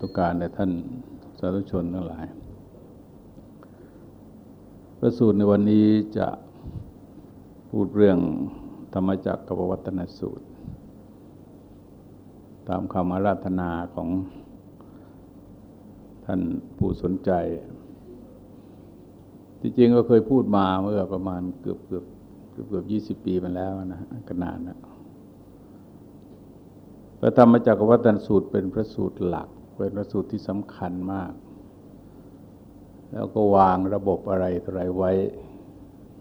ธุการในท่านสาธุชนทั้งหลาย พระสูตรในวันนี้จะพูดเรื่องธรรมจักรกับวัตนสูตร ตามคำอาราธนาของท่านผู้สนใจ ที่จริงก็เคยพูดมาเมื่อประมาณเกือบเกือบเกือบเกือบยี่สิบปีมาแล้วนะก็นานแล้วพระธรรมจักรวัตนสูตรเป็นพระสูตรหลัก เป็นพระสูตรที่สำคัญมาก แล้วก็วางระบบอะไรอะไรไว้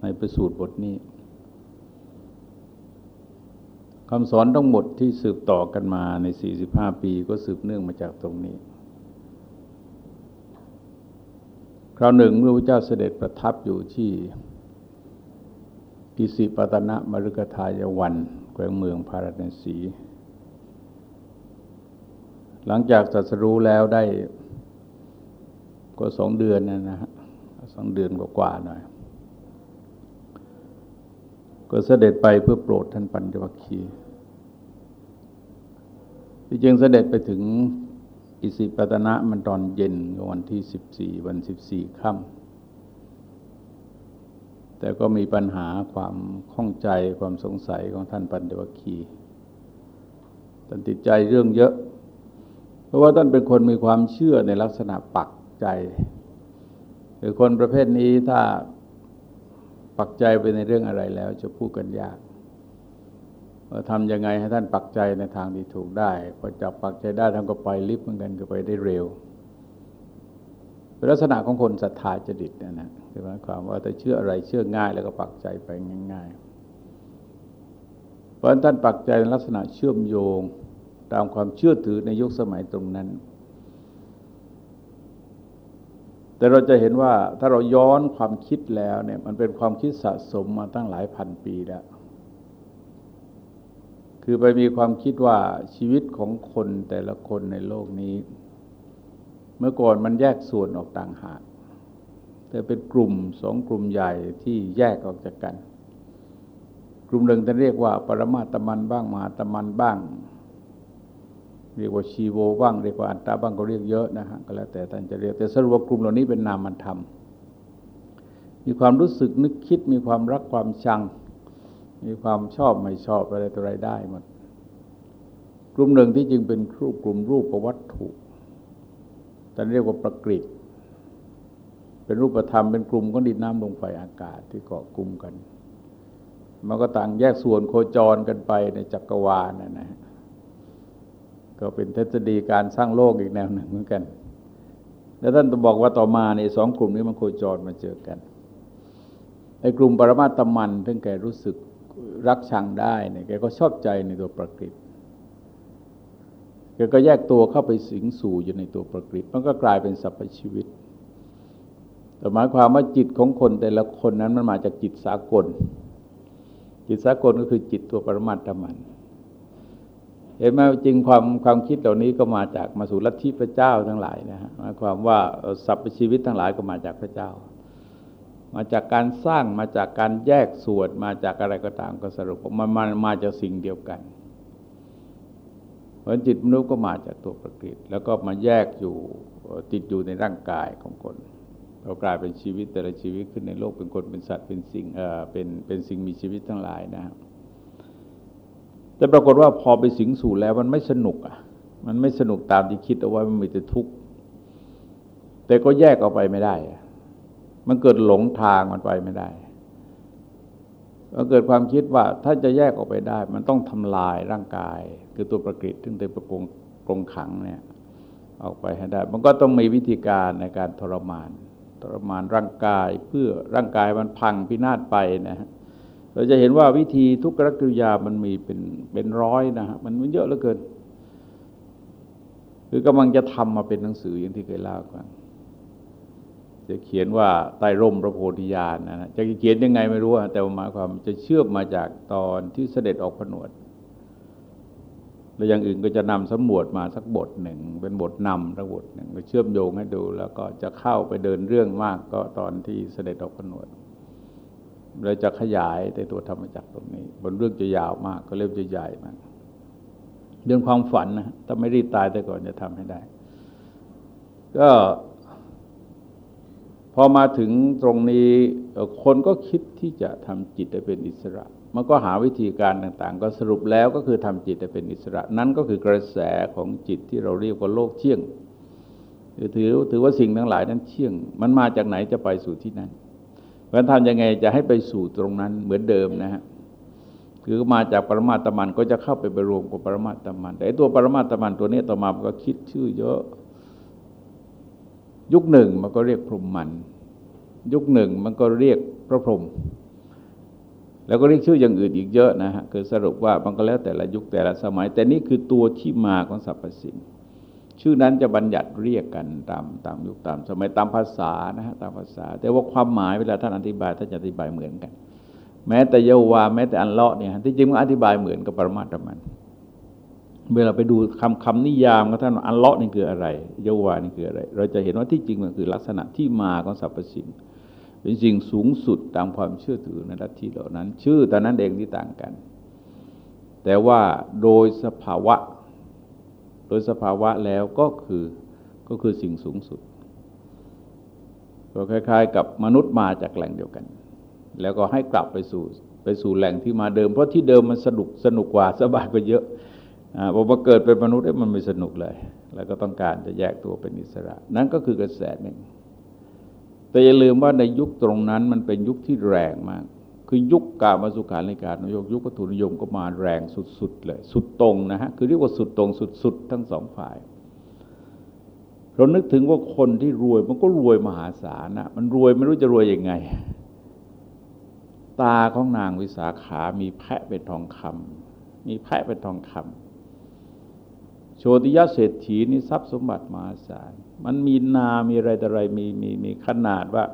ในพระสูตรบทนี้คำสอนทั้งหมดที่สืบต่อกันมาใน 45 ปีก็สืบเนื่องมาจากตรงนี้ คราวหนึ่งเมื่อพระเจ้าเสด็จประทับอยู่ที่อิสิปตนะมฤกทายวันแขวงเมืองพาราณสี หลังจากสัสรู้แล้วได้ก็สองเดือนนะนะฮะสองเดือนกว่าๆหน่อย ก็เสด็จไปเพื่อโปรดท่านปัญจวัคคีย์ที่จริงเสด็จไปถึงอิสิปตนะมันตอนเย็นวันที่สิบสี่วันสิบสี่ค่ำแต่ก็มีปัญหาความข้องใจความสงสัยของท่านปัญจวัคคีย์ท่านติดใจเรื่องเยอะ เพราะว่าท่านเป็นคนมีความเชื่อในลักษณะปักใจคือคนประเภทนี้ถ้าปักใจไปในเรื่องอะไรแล้วจะพูดกันยากว่าทำยังไงให้ท่านปักใจในทางที่ถูกได้พอจับปักใจได้ท่านก็ไปลิฟต์เหมือนกันก็ไปได้เร็วเป็นลักษณะของคนศรัทธาจดิตนะนะคือหมายความว่าแต่เชื่ออะไรเชื่อง่ายแล้วก็ปักใจไปง่ายๆเพราะท่านปักใจในลักษณะเชื่อมโยง ตามความเชื่อถือในยุคสมัยตรงนั้น แต่เราจะเห็นว่าถ้าเราย้อนความคิดแล้วเนี่ยมันเป็นความคิดสะสมมาตั้งหลายพันปีแล้ว คือไปมีความคิดว่าชีวิตของคนแต่ละคนในโลกนี้ เมื่อก่อนมันแยกส่วนออกต่างหากแต่เป็นกลุ่มสองกลุ่มใหญ่ที่แยกออกจากกัน กลุ่มหนึ่งท่านเรียกว่า ปรมาตมันบ้างมหาตมันบ้าง เรียกว่าชีโวบ้างเรียกว่าอัตตาบ้างก็เรียกเยอะนะฮะก็แล้วแต่ท่านจะเรียกแต่สรุปว่ากลุ่มเหล่านี้เป็นนามธรรมมีความรู้สึกนึกคิดมีความรักความชัง มีความชอบไม่ชอบอะไรตัวไรได้หมดกลุ่มหนึ่งที่จึงเป็นรูปกลุ่มรูปประวัตถุท่านเรียกว่าประกฤตเป็นรูปธรรมเป็นกลุ่มของดินน้ำลมไฟอากาศที่เกาะกลุ่มกัน มันก็ต่างแยกส่วนโคจรกันไปในจักรวาลนะนะ ก็เป็นทฤษฎีการสร้างโลกอีกแนวหนึ่งเหมือนกัน แล้วท่านบอกว่าต่อมาในสองกลุ่มนี้มันโคจรมาเจอกันไอ้กลุ่มปรมาตมันทั้งแกรู้สึกรักชังได้เนี่ยแกก็ชอบใจในตัวประกฤตแกก็แยกตัวเข้าไปสิงสู่อยู่ในตัวประกฤตมันก็กลายเป็นสรรพชีวิต แต่หมายความว่าจิตของคนแต่ละคนนั้นมันมาจากจิตสากล จิตสากลก็คือจิตตัวปรมาตมัน เห็นไหมจริงความความคิดเหล่านี้ก็มาจากมาสู่ลัทธิพระเจ้าทั้งหลายนะฮะหมายความว่าสรรพชีวิตทั้งหลายก็มาจากพระเจ้า มาจากการสร้างมาจากการแยกส่วนมาจากอะไรก็ตามก็สรุปมันมามาจากสิ่งเดียวกันเพราะจิตมนุษย์ก็มาจากตัวประกฤตแล้วก็มาแยกอยู่ติดอยู่ในร่างกายของคนเรากลายเป็นชีวิตแต่ละชีวิตขึ้นในโลกเป็นคนเป็นสัตว์เป็นสิ่งเออเป็นเป็นสิ่งมีชีวิตทั้งหลายนะครับ แต่ปรากฏว่าพอไปสิงสู่แล้วมันไม่สนุกอะ มันไม่สนุกตามที่คิดเอาไว้มันมีแต่ทุกข์แต่ก็แยกออกไปไม่ได้ มันเกิดหลงทางมันไปไม่ได้มันเกิดความคิดว่าถ้าจะแยกออกไปได้ มันต้องทำลายร่างกาย คือตัวประกิตซึ่งเป็นประกงกรงขังเนี่ยออกไปให้ได้ มันก็ต้องมีวิธีการในการทรมาน ทรมานร่างกายเพื่อร่างกายมันพังพินาศไปนะฮะ เราจะเห็นว่าวิธีทุกกรกิริยามันมีเป็นเป็นร้อยนะฮะมันมันเยอะเหลือเกิน คือกำลังจะทำมาเป็นหนังสืออย่างที่เคยเล่ากันจะเขียนว่าใต้ร่มพระโพธิญาณนะนะจะเขียนยังไงไม่รู้แต่หมายความจะเชื่อมมาจากตอนที่เสด็จออกผนวด แล้วอย่างอื่นก็จะนำสมวดมาสักบทหนึ่ง เป็นบทนำทั้งบทหนึ่งก็เชื่อมโยงให้ดู แล้วก็จะเข้าไปเดินเรื่องมากก็ตอนที่เสด็จออกผนวด เราจะขยายในตัวธรรมจักรตรงนี้ บนเรื่องจะยาวมากก็เริ่มจะใหญ่มากเรื่องความฝันนะถ้าไม่รีบตายแต่ก่อนจะทำให้ได้ ก็พอมาถึงตรงนี้คนก็คิดที่จะทำจิตให้เป็นอิสระ มันก็หาวิธีการต่างๆ ก็สรุปแล้วก็คือทำจิตให้เป็นอิสระ นั่นก็คือกระแสของจิตที่เราเรียกว่าโลกเชี่ยงถือถือว่าสิ่งทั้งหลายนั้นเชี่ยง มันมาจากไหนจะไปสู่ที่นั้น เพราะทำยังไงจะให้ไปสู่ตรงนั้นเหมือนเดิมนะฮะคือมาจากปรมาตมันก็จะเข้าไปไปรวมกับปรมาตมัน แต่ตัวปรมาตมันตัวนี้ต่อมาก็คิดชื่อเยอะ ยุคหนึ่งมันก็เรียกพรหมมัน ยุคหนึ่งมันก็เรียกพระพรหมแล้วก็เรียกชื่ออย่างอื่นอีกเยอะนะฮะคือสรุปว่ามันก็แล้วแต่ละยุคแต่ละสมัย แต่นี่คือตัวที่มาของสรรพสิ่ง ชื่อนั้นจะบัญญัติเรียกกันตามตามยุคตามสมัยตามภาษานะฮะตามภาษา แต่ว่าความหมายเวลาท่านอธิบายท่านจะอธิบายเหมือนกัน แม้แต่เยาวาแม้แต่อันเลาะเนี่ยที่จริงมันอธิบายเหมือนกับปรมาตมันเวลาไปดูคำคำนิยามของท่านอันเลาะนี่คืออะไร เยาวานี่คืออะไร เราจะเห็นว่าที่จริงมันคือลักษณะที่มาของสรรพสิ่งเป็นสิ่งสูงสุดตามความเชื่อถือในลัทธิเหล่านั้น ชื่อแต่นั้นเองที่ต่างกัน แต่ว่าโดยสภาวะ โดยสภาวะแล้วก็คือก็คือสิ่งสูงสุด ก็คล้าย ๆ กับมนุษย์มาจากแหล่งเดียวกัน แล้วก็ให้กลับไปสู่ไปสู่แหล่งที่มาเดิม เพราะที่เดิมมันสนุกสนุกกว่าสบายกว่าเยอะพอมาเกิดเป็นมนุษย์มันไม่สนุกเลย แล้วก็ต้องการจะแยกตัวเป็นอิสระ นั่นก็คือกระแสหนึ่ง แต่อย่าลืมว่าในยุคตรงนั้นมันเป็นยุคที่แรงมาก คือยุคกามาสุขาในการนยกยุควัตถุนิยมก็มาแรงสุดๆเลย สุดตรงนะฮะคือเรียกว่าสุดตรงสุดๆ ทั้งสองฝ่าย เรานึกถึงว่าคนที่รวยมันก็รวยมหาศาลนะมันรวยไม่รู้จะรวยยังไง ตาของนางวิสาขา มีแพะเป็นทองคำมีแพะเป็นทองคำโชติยะเศรษฐีนี่ทรัพย์สมบัติมหาศาล มันมีนา มีอะไรแต่อะไรมีมีมีขนาดว่า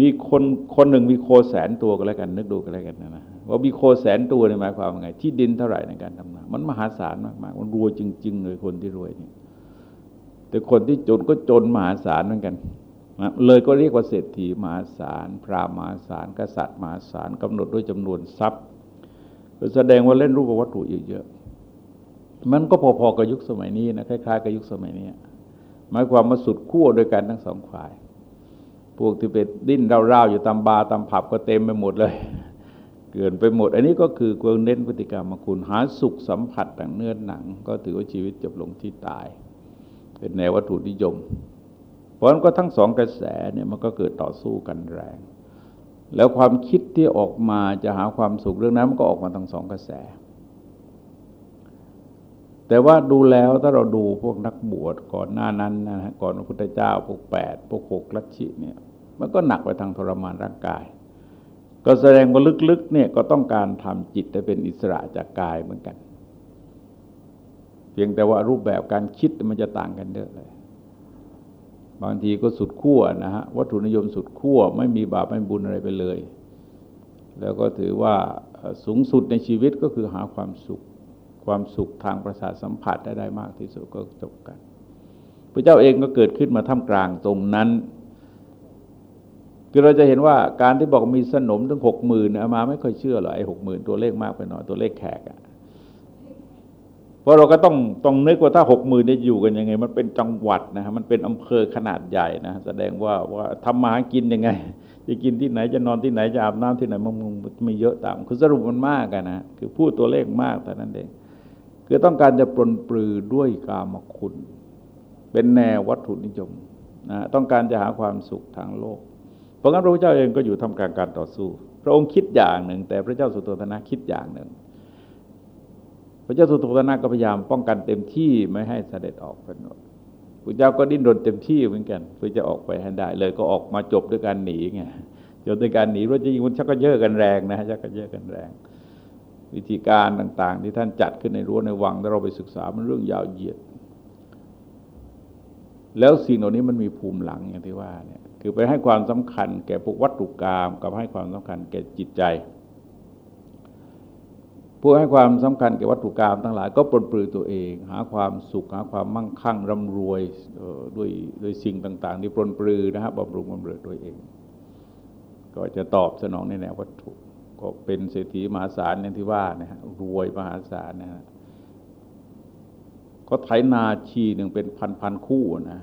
มีคนคนหนึ่งมีโคแสนตัวก็แล้วกันนึกดูก็แล้วกันนะนะว่ามีโคแสนตัวในหมายความว่าไง ที่ดินเท่าไหร่ในการทำนามันมหาศาลมากๆมันรวยจริง ๆ เลยคนที่รวยนี่แต่คนที่จนก็จนมหาศาลเหมือนกันนะเลยก็เรียกว่าเศรษฐีมหาศาล พระมหาศาลกษัตริย์มหาศาลกำหนดด้วยจำนวนทรัพย์แสดงว่าเล่นรูปวัตถุเยอะๆมันก็พอๆกับยุคสมัยนี้นะคล้ายๆกับยุคสมัยนี้หมายความมาสุดขั้วโดยกันทั้งสองฝ่าย พวกที่ไปดิ้นเร่าๆอยู่ตามบาร์ตามผับก็เต็มไปหมดเลย เกินไปหมด อันนี้ก็คือเกเน้นพฤติกรรมมาคุณหาสุขสัมผัสต่างเนื้อหนัง ก็ถือว่าชีวิตจบลงที่ตาย เป็นแนววัตถุนิยม เพราะนั้นก็ทั้งสองกระแสเนี่ยมันก็เกิดต่อสู้กันแรง แล้วความคิดที่ออกมาจะหาความสุขเรื่องนั้นมันก็ออกมาทั้งสองกระแส แต่ว่าดูแล้วถ้าเราดูพวกนักบวชก่อนหน้านั้นนะก่อนพระพุทธเจ้าพวกแปดพวกหกลัทธิเนี่ย มันก็หนักไปทางทรมานร่างกาย ก็แสดงว่าลึกๆเนี่ยก็ต้องการทำจิตให้เป็นอิสระจากกายเหมือนกัน เพียงแต่ว่ารูปแบบการคิดมันจะต่างกันเยอะเลย บางทีก็สุดขั้วนะฮะวัตถุนิยมสุดขั้วไม่มีบาปไม่บุญอะไรไปเลย แล้วก็ถือว่าสูงสุดในชีวิตก็คือหาความสุข ความสุขทางประสาทสัมผัสได้ได้มากที่สุดก็จบกันพระเจ้าเองก็เกิดขึ้นมาท่ามกลางตรงนั้น คือเราจะเห็นว่าการที่บอกมีสนมถึงหกหมื่นมาไม่ค่อยเชื่อหรอกไอ้หกหมื่นตัวเลขมากไปหน่อยตัวเลขแขกอะเพราะเราก็ต้องต้องนึกว่าถ้าหกหมื่นจะอยู่กันยังไง มันเป็นจังหวัดนะฮะมันเป็นอำเภอขนาดใหญ่นะแสดงว่าว่าทำมาหากินยังไง จะกินที่ไหนจะนอนที่ไหนจะอาบน้ำที่ไหนมันมีเยอะตามคือสรุปมันมากกันนะคือพูดตัวเลขมากแต่นั้นเองคือต้องการจะปลนปลือด้วยกามคุณ เป็นแนววัตถุนิยมนะต้องการจะหาความสุขทางโลก ราะงั้นพระพุทธเจ้าเองก็อยู่ทำการการต่อสู้ พระองค์คิดอย่างหนึ่ง แต่พระเจ้าสุโธทนะคิดอย่างหนึ่ง พระเจ้าสุโธทนะก็พยายามป้องกันเต็มที่ไม่ให้เสด็จออกไปโน่นพระเจ้าก็ดิ้นรนเต็มที่เหมือนกันเพื่อจะออกไปให้ได้ เลยก็ออกมาจบด้วยการหนีไงจบด้วยการหนีเพราะจริงมันชักก็เยอะกันแรงนะชักก็เยอะกันแรง วิธีการต่างๆ ที่ท่านจัดขึ้นในรั้วในวังถ้าเราไปศึกษามันเรื่องยาวเหยียด แล้วสิ่งเหล่านี้มันมีภูมิหลังอย่างที่ว่าเนี่ย คือไปให้ความสำคัญแก่พวกวัตถุกรรมกับให้ความสำคัญแก่จิตใจ ผู้ให้ความสำคัญแก่วัตถุกรรมทั้งหลายก็ปลนปลือตัวเอง หาความสุขหาความมั่งคั่งร่ำรวยด้วยด้วยสิ่งต่าง ๆ ที่ปลนปลือนะฮะบำรุงบำเรอตัวเอง ก็จะตอบสนองในแนววัตถุก็เป็นเศรษฐีมหาศาลอย่างที่ว่านะฮะรวยมหาศาลนะฮะก็ไถนาชีหนึ่งเป็นพันพันคู่นะ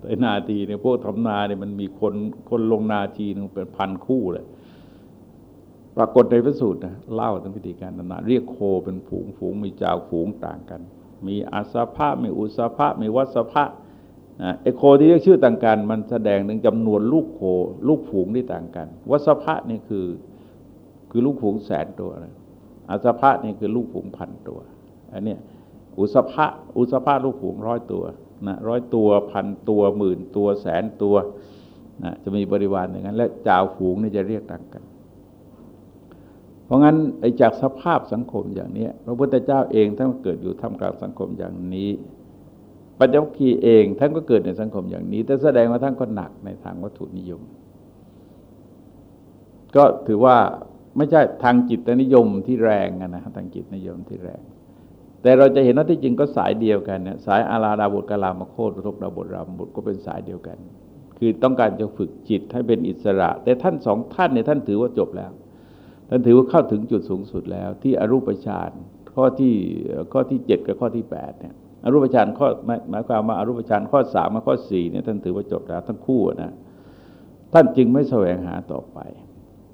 แต่นาทีเนี่ยพวกทำนาเนี่ยมันมีคนคนลงนาทีนึงเป็นพันคู่เลยปรากฏในพระสูตรนะเล่าถึงพิธีการนาเรียกโคเป็นฝูงฝูงมีจาฝูงต่างกัน มีอาสาภะมีอุสาภะมีวัสภะไอโคที่เรียกชื่อต่างกัน มันแสดงถึงจำนวนลูกโค ลูกฝูงที่ต่างกัน วัสภะนี่คือคือลูกฝูงแสนตัวนะอาสาภะนี่คือลูกฝูงพันตัวอันนี้อุสภะอุสภะลูกฝูงร้อยตัว นะร้อยตัวพันตัวหมื่นตัวแสนตัวนะจะมีบริวารอย่างนั้น และจ่าฝูงนี่จะเรียกต่างกัน เพราะงั้นไอ้จากสภาพสังคมอย่างนี้พระพุทธเจ้าเองท่านเกิดอยู่ท่ามกลางสังคมอย่างนี้ปัญจวัคคีย์เองท่านก็เกิดในสังคมอย่างนี้ แต่แสดงว่าท่านก็หนักในทางวัตถุนิยม ก็ถือว่าไม่ใช่ทางจิตนิยมที่แรงนะทางจิตนิยมที่แรง แต่เราจะเห็นว่าที่จริงก็สายเดียวกันเนี่ยสายอาราดาบทกาลามโคตรทบดาบทรามบทก็เป็นสายเดียวกัน คือต้องการจะฝึกจิตให้เป็นอิสระ แต่ท่านสองท่านเนี่ยท่านถือว่าจบแล้ว ท่านถือว่าเข้าถึงจุดสูงสุดแล้ว ที่อรูปฌานข้อที่ข้อที่เจ็ดกับข้อที่แปดเนี่ยอรูปฌานข้อหมายความว่าอรูปฌานข้อสามกับข้อสี่เนี่ยท่านถือว่าจบแล้วทั้งคู่นะท่านจึงไม่แสวงหาต่อไป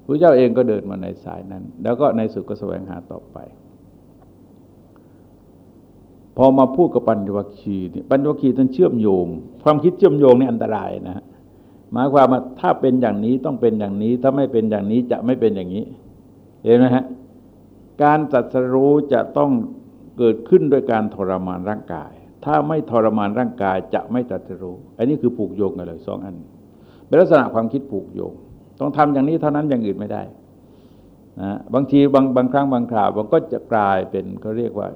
พระเจ้าเองก็เดินมาในสายนั้น แล้วก็ในสุดก็แสวงหาต่อไป พอมาพูดกับปัญญวัคคีย์ปัญญวัคคีท่านเชื่อมโยง ความคิดเชื่อมโยงนี่อันตรายนะหมายความว่าถ้าเป็นอย่างนี้ต้องเป็นอย่างนี้ ถ้าไม่เป็นอย่างนี้จะไม่เป็นอย่างนี้ เห็นไหมฮะการตัดสรู้จะต้องเกิดขึ้นโดยการทรมานร่างกาย ถ้าไม่ทรมานร่างกายจะไม่ตัดสรู้ อันนี้คือผูกโยงกันเลยสองอันเป็นลักษณะความคิดผูกโยง ต้องทำอย่างนี้เท่านั้นอย่างอื่นไม่ได้นะบางทีบางบางครั้งบางคราวมันก็จะกลายเป็นเขาเรียกว่า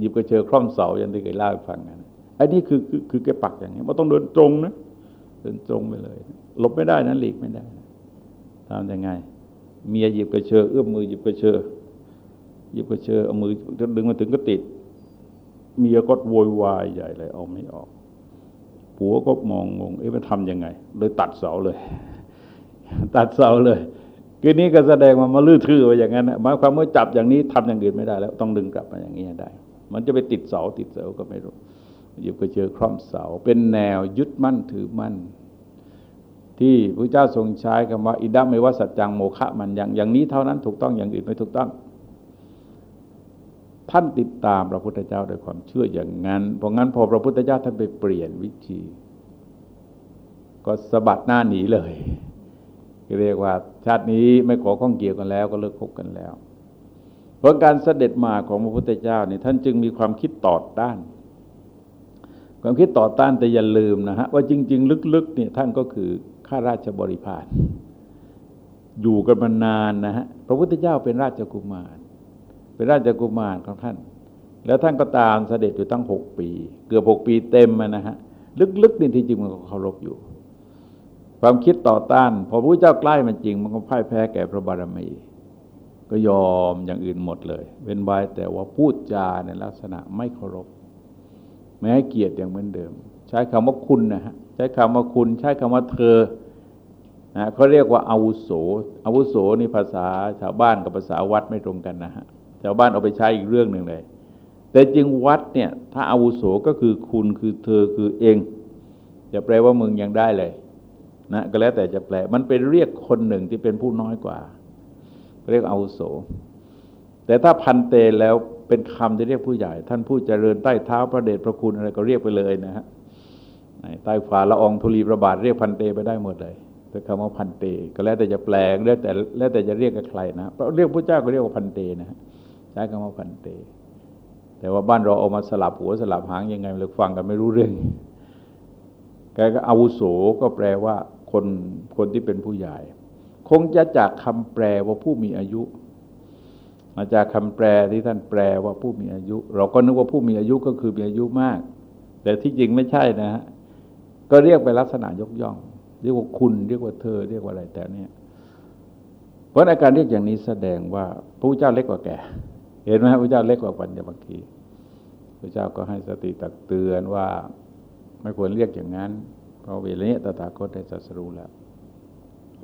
หยิบกระเชอคล่อมเสาอย่างที่เคยเล่าให้ฟังกันอันนี้คือคือคือแกปักอย่างนี้มันต้องเดินตรงนะเดินตรงไปเลยหลบไม่ได้นะหลีกไม่ได้ทำยังไง เมียหยิบกระเชอเอื้อมมือหยิบกระเชอหยิบกระเชอเอามือดึงมาถึงก็ติด เมียก็โวยวายใหญ่เลยเอาไม่ออกผัวก็มองงงเอ๊ะมันทำยังไง เลยตัดเสาเลย ตัดเสาเลยคือนี้ก็แสดงว่ามาลื้อทื่อไว้อย่างนั้นหมายความว่าจับอย่างนี้ทำอย่างอื่นไม่ได้แล้ว ต้องดึงกลับมาอย่างนี้ได้ มันจะไปติดเสาติดเสาก็ไม่รู้อยู่ก็เจอคร่อมเสา เป็นแนวยึดมั่นถือมั่น ที่พระเจ้าทรงใช้คำว่าอิดัมไม่ว่าสัจจังโมฆะมันอย่างอย่างนี้เท่านั้นถูกต้องอย่างอื่นไม่ถูกต้อง ท่านติดตามพระพุทธเจ้าด้วยความเชื่ออย่างนั้น เพราะงั้นพอพระพุทธเจ้าท่านไปเปลี่ยนวิธี ก็สะบัดหน้าหนีเลยเรียกว่าชาตินี้ไม่ขอข้องเกี่ยวกันแล้วก็เลิกคบกันแล้ว เพราะการเสด็จมาของพระพุทธเจ้าเนี่ยท่านจึงมีความคิดต่อต้าน ความคิดต่อต้านแต่อย่าลืมนะฮะว่าจริง ๆ ลึกๆเนี่ยท่านก็คือข้าราชบริพารอยู่กันมานานนะฮะพระพุทธเจ้าเป็นราชกุมาร เป็นราชกุมารของท่าน แล้วท่านก็ตามเสด็จอยู่ตั้งหกปี เกือบหกปีเต็มนะฮะลึกๆนี่ที่จริงมันก็เคารพอยู่ ความคิดต่อต้าน พอพระพุทธเจ้าใกล้มันจริง มันก็พ่ายแพ้แก่พระบารมี ก็ยอมอย่างอื่นหมดเลย เว้นไว้แต่ว่าพูดจาในลักษณะไม่เคารพไม่ให้เกียรติอย่างเหมือนเดิม ใช้คำว่าคุณนะฮะใช้คำว่าคุณ ใช้คำว่าเธอนะเขาเรียกว่าอาวุโสอาวุโสนี่ภาษาชาวบ้านกับภาษาวัดไม่ตรงกันนะฮะชาวบ้านเอาไปใช้อีกเรื่องหนึ่งเลย แต่จริงวัดเนี่ย ถ้าอาวุโสก็คือคุณคือเธอคือเองจะแปลว่ามึงยังได้เลยนะก็แล้วแต่จะแปลมันเป็นเรียกคนหนึ่งที่เป็นผู้น้อยกว่า เรียกอาวุโส แต่ถ้าพันเตแล้วเป็นคำที่เรียกผู้ใหญ่ ท่านผู้เจริญใต้เท้าพระเดชพระคุณอะไรก็เรียกไปเลยนะฮะใต้ฝ่าละองธุลีประบาทเรียกพันเตไปได้หมดเลยเป็นคำว่าพันเต ก็แล้วแต่จะแปลงแล้วแต่แล้วแต่จะเรียกกับใครนะเพราะเรียกพระเจ้าก็เรียกว่าพันเตนะใช้คำว่าพันเต แต่ว่าบ้านเราเอามาสลับหัวสลับหางยังไงเราฟังกันไม่รู้เรื่องแกก็อาวุโสก็แปลว่าคนคนที่เป็นผู้ใหญ่ คงจะจากคำแปลว่าผู้มีอายุมาจากคำแปลที่ท่านแปลว่าผู้มีอายุ เราก็นึกว่าผู้มีอายุก็คือมีอายุมาก แต่ที่จริงไม่ใช่นะฮะก็เรียกไปลักษณะยกย่อง เรียกว่าคุณเรียกว่าเธอ เรียกว่าอะไรแต่เนี่ยเพราะอาการเรียกอย่างนี้แสดงว่าพระเจ้าเล็กกว่าแกเห็นไหมพระเจ้าเล็กกว่าปัญญบังคีพระเจ้าก็ให้สติตักเตือนว่า ไม่ควรเรียกอย่างนั้น เพราะเวลานี้ตถาคตได้สัสรู้แล้ว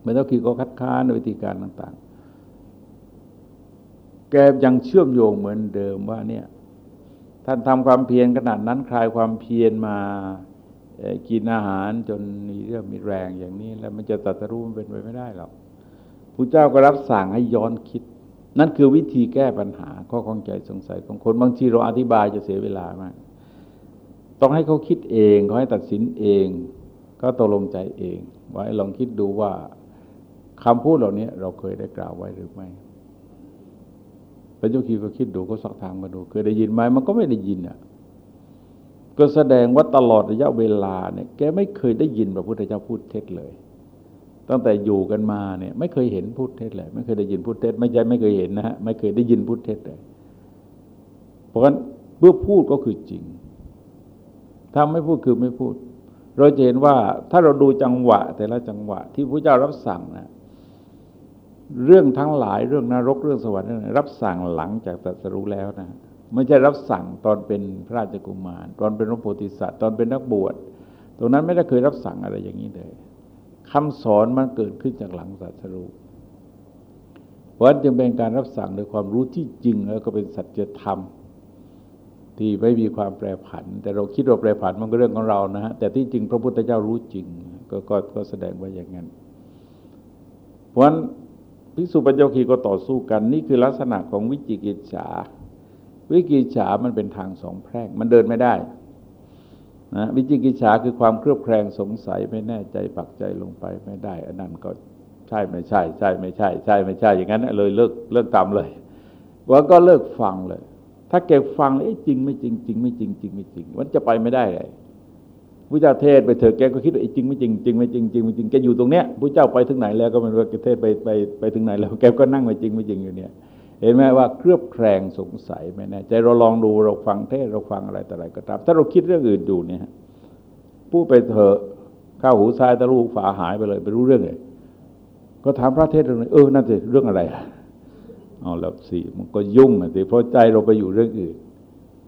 ไม่ต้องขีก็คัดค้านวิธีการต่าง ๆ แกยังเชื่อมโยงเหมือนเดิมว่าเนี่ยท่านทำความเพียรขนาดนั้นคลายความเพียรมากินอาหารจนมีเรื่องมีแรงอย่างนี้ แล้วมันจะตัดสู้มันเป็นไปไม่ได้หรอกพระเจ้าก็รับสั่งให้ย้อนคิด นั่นคือวิธีแก้ปัญหาข้อข้องใจสงสัยของคนบางทีเราอธิบายจะเสียเวลามาก ต้องให้เขาคิดเองเขาให้ตัดสินเอง ก็ตกลงใจเอง ไว่าลองคิดดูว่า คำพูดเหล่านี้เราเคยได้กล่าวไว้หรือไม่พระเจ้าคีก็คิดดูก็สักทางมาดู เคยได้ยินไหมมันก็ไม่ได้ยินอะ ก็แสดงว่าตลอดระยะเวลาเนี่ย แกไม่เคยได้ยินพระพุทธเจ้าพูดเท็จเลย ตั้งแต่อยู่กันมาเนี่ย ไม่เคยเห็นพูดเท็จเลย ไม่เคยได้ยินพูดเท็จ ไม่ใช่ไม่เคยเห็นนะฮะไม่เคยได้ยินพูดเท็จเลย เพราะฉะนั้นเมื่อพูดก็คือจริงถ้าไม่พูดคือไม่พูด เราจะเห็นว่าถ้าเราดูจังหวะแต่ละจังหวะที่พระเจ้ารับสั่งนะ เรื่องทั้งหลายเรื่องนรกเรื่องสวรรค์รับสั่งหลังจากตรัสรู้แล้วนะไม่ใช่รับสั่งตอนเป็นพระราชกุมาร ตอนเป็นพระโพธิสัตว์ตอนเป็นนักบวชตรงนั้นไม่ได้เคยรับสั่งอะไรอย่างนี้เลยคำสอนมันเกิดขึ้นจากหลังตรัสรู้เพราะจึงเป็นการรับสั่งโดยความรู้ที่จริงแล้วก็เป็นสัจธรรม ที่ไม่มีความแปรผัน แต่เราคิดว่าแปรผันมันก็เรื่องของเรานะฮะแต่ที่จริงพระพุทธเจ้ารู้จริงก็ก็ก็แสดงว่าอย่างนั้น เพราะฉะนั้น ภิกษุปัญญคีก็ต่อสู้กัน นี่คือลักษณะของวิจิกิจฉา วิจิกิจฉามันเป็นทางสองแพร่ง มันเดินไม่ได้นะวิจิกิจฉาคือความเครือบแคลงสงสัยไม่แน่ใจปักใจลงไปไม่ได้อันนั้นก็ใช่ไม่ใช่ ใช่ไม่ใช่ ใช่ไม่ใช่อย่างนั้นเลยเลิกเลิกทำเลยว่าก็เลิกฟังเลย ถ้าเก็บฟังเอ๊ะจริงไม่จริงจริงไม่จริงจริงไม่จริง มันจะไปไม่ได้เลย พระเจ้าเทศไปเถอะแกก็คิดว่าจริงไม่จริงจริงไม่จริงจริงไม่จริงแกอยู่ตรงเนี้ยพระเจ้าไปถึงไหนแล้วก็มันว่าแกเทศไปไปไปถึงไหนแล้วแกก็นั่งไม่จริงไม่จริงอยู่เนี่ย เห็นไหมว่าเครือบแคลงสงสัยไม่แน่ใจเราลองดูเราฟังเทศเราฟังอะไรแต่อะไรก็ตามถ้าเราคิดเรื่องอื่นดูเนี่ยพูดไปเถอะข้าวหูซ้ายตะลุฝาหายไปเลยไปรู้เรื่องเลยก็ถามพระเทศเรื่องเออนั่นสิเรื่องอะไรเอาแล้วสิมันก็ยุ่งนะสิเพราะใจเราไปอยู่เรื่องอื่น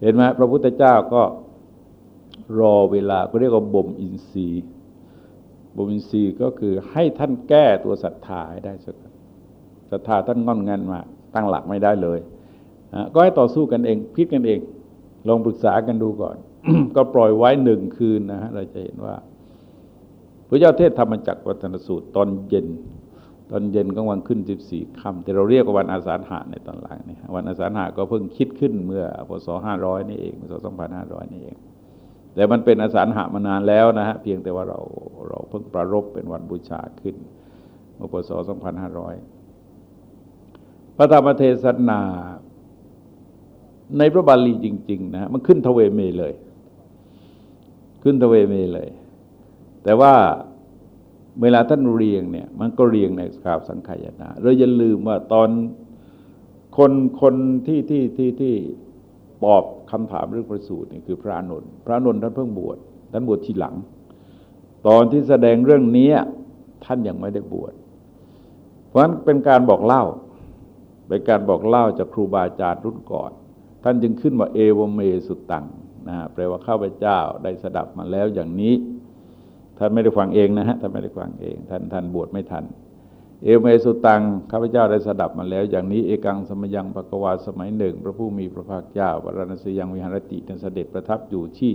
เห็นไหมพระพุทธเจ้าก็ รอเวลาก็เรียกว่าบ่มอินทรีย์บ่มอินทรีย์ก็คือให้ท่านแก้ตัวศรัทธาให้ได้สักศรัทธาท่านงอนงันมาตั้งหลักไม่ได้เลยก็ให้ต่อสู้กันเองพิจกันเอง ลองปรึกษากันดูก่อน ก็ปล่อยไว้หนึ่งคืนนะฮะเราจะเห็นว่า พระเจ้าเทศธรรมจักรวัฒนสูตรตอนเย็น ตอนเย็นก็วันขึ้นสิบสี่ค่ำแต่เราเรียกว่าวันอาสาฬหะในตอนหลังนี่วันอาสาฬหะก็เพิ่งคิดขึ้นเมื่อพศห้าร้อยนี่เองพศสองพันห้าร้อยนี่เอง แต่มันเป็นอสารหามานานแล้วนะฮะเพียงแต่ว่าเราเราเพิ่งประรบเป็นวันบูชาขึ้นเมื่อปศ2500 พระธรรมเทศนา ในพระบาลีจริง ๆ นะมันขึ้นทเวเมเลย ขึ้นทเวเมเลย แต่ว่าเวลาท่านเรียงเนี่ย มันก็เรียงในข่าวสังขยนาเราอย่าลืมว่าตอนคนคนที่ที่ที่ที่ตอบ คำถามเรื่องประสูตินี่คือพระนนท์พระนนท์ท่านเพิ่งบวชท่านบวชทีหลัง ตอนที่แสดงเรื่องนี้ท่านยังไม่ได้บวชเพราะฉะนั้นเป็นการบอกเล่าเป็นการบอกเล่าจากครูบาอาจารย์รุ่นก่อน ท่านจึงขึ้นว่าเอวเมสุตังนะฮะแปลว่าข้าพเจ้าได้สดับมาแล้วอย่างนี้ ท่านไม่ได้ฟังเองนะฮะท่านไม่ได้ฟังเอง ท่านท่านบวชไม่ทัน เอเมสุตังข้าพเจ้าได้สดับมาแล้ว อย่างนี้เอกังสมยังปกวาสมัยหนึ่ง พระผู้มีพระภาคเจ้าวรณสียังวิหารติท่านเสด็จประทับอยู่ที่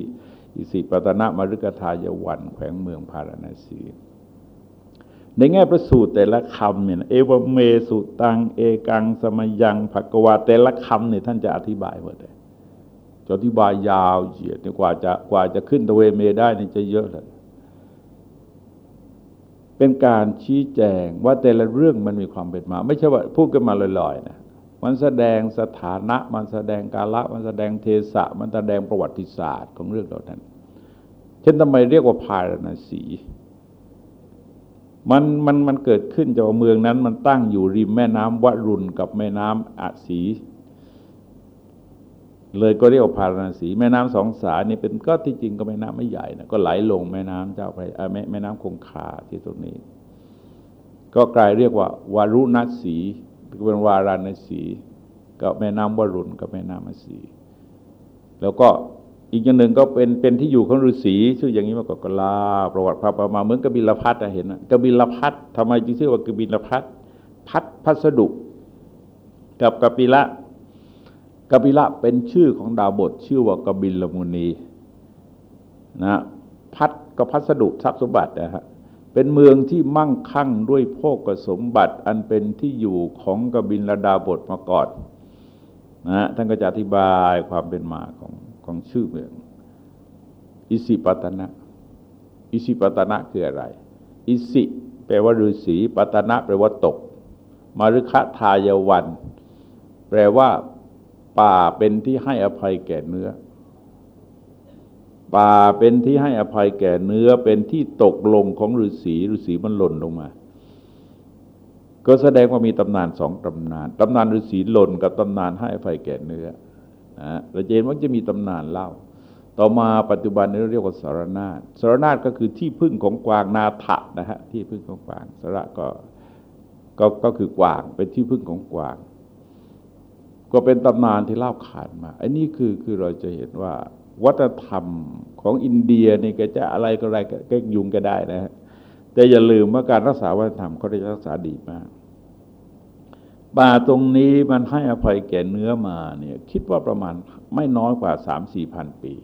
อิสิปตนะมฤกทายวันแขวงเมืองพาราณสีในแง่ประสูตรแต่ละคำเนี่ยเอวเมสุตัง เอกังสมยังภกวาแต่ละคำเนี่ยท่านจะอธิบายหมดเลยจะอธิบายยาวเหยียดกว่าจะกว่าจะขึ้นตะเวเมได้นี่จะเยอะเลย เป็นการชี้แจงว่าแต่ละเรื่องมันมีความเป็นมา ไม่ใช่ว่าพูดกันมาลอยๆนะมันแสดงสถานะมันแสดงกาละมันแสดงเทศะมันแสดงประวัติศาสตร์ของเรื่องเหล่านั้น เช่นทำไมเรียกว่าพาราณสีมันมันมันเกิดขึ้นจากเมืองนั้นมันตั้งอยู่ริมแม่น้ำวรุณกับแม่น้ำอาศี เลยก็เรียกว่าพาราณสี แม่น้ำสองสายนี่เป็นก็ที่จริงก็แม่น้ำไม่ใหญ่นะก็ไหลลงแม่น้ำเจ้าไปแม่แม่น้ำคงคาที่ตรงนี้ ก็กลายเรียกว่าวารุณสีเป็นวาราณสีกับแม่น้ำวรุณกับแม่น้ำอาศีแล้วก็อีกอย่างหนึ่งก็เป็นเป็นที่อยู่ของฤาษีชื่ออย่างนี้มาก่อนกลาประวัติพระประมาเหมือนกบิลพัทเห็นนะกบิลพัททำไมจึงชื่อว่ากบิลพัทพัทพัสดุ กับกบิละ กบิละเป็นชื่อของดาวบทชื่อว่ากบิลมุนีนะพัดก็พัสดุทรัพย์สมบัตินะฮะเป็นเมืองที่มั่งคั่งด้วยโภกสมบัติอันเป็นที่อยู่ของกบินรดาบทมาก่อนนะท่านก็จะอธิบายความเป็นมาของของชื่อเมือง อิสิปตนะอิสิปตนะคืออะไร อิสิแปลว่าฤาษีปตนะแปลว่าตก มารุคะทายวัน แปลว่า ป่าเป็นที่ให้อภัยแก่เนื้อ ป่าเป็นที่ให้อภัยแก่เนื้อ เป็นที่ตกลงของฤาษีฤาษีมันหล่นลงมา ก็แสดงว่ามีตำนานสองตำนานตำนานฤาษีหล่นกับตำนานให้อภัยแก่เนื้อนะเราเห็นว่าจะมีตำนานเล่า ต่อมาปัจจุบันนี้เรียกว่าสารนาฏสารนาฏก็คือที่พึ่งของกวางนาถะนะฮะที่พึ่งของกวางสระก็ก็ก็คือกวางเป็นที่พึ่งของกวาง ก็เป็นตำนานที่เล่าขานมา อันนี้คือคือเราจะเห็นว่า วัฒนธรรมของอินเดียนี่ก็จะอะไรก็อะไรก็ยุงก็ได้นะฮะแต่อย่าลืมว่าการรักษาวัฒนธรรมเขาได้รักษาดีมากป่าตรงนี้มันให้อภัยแก่เนื้อมาเนี่ยคิดว่าประมาณไม่น้อยกว่าสามสี่พันปี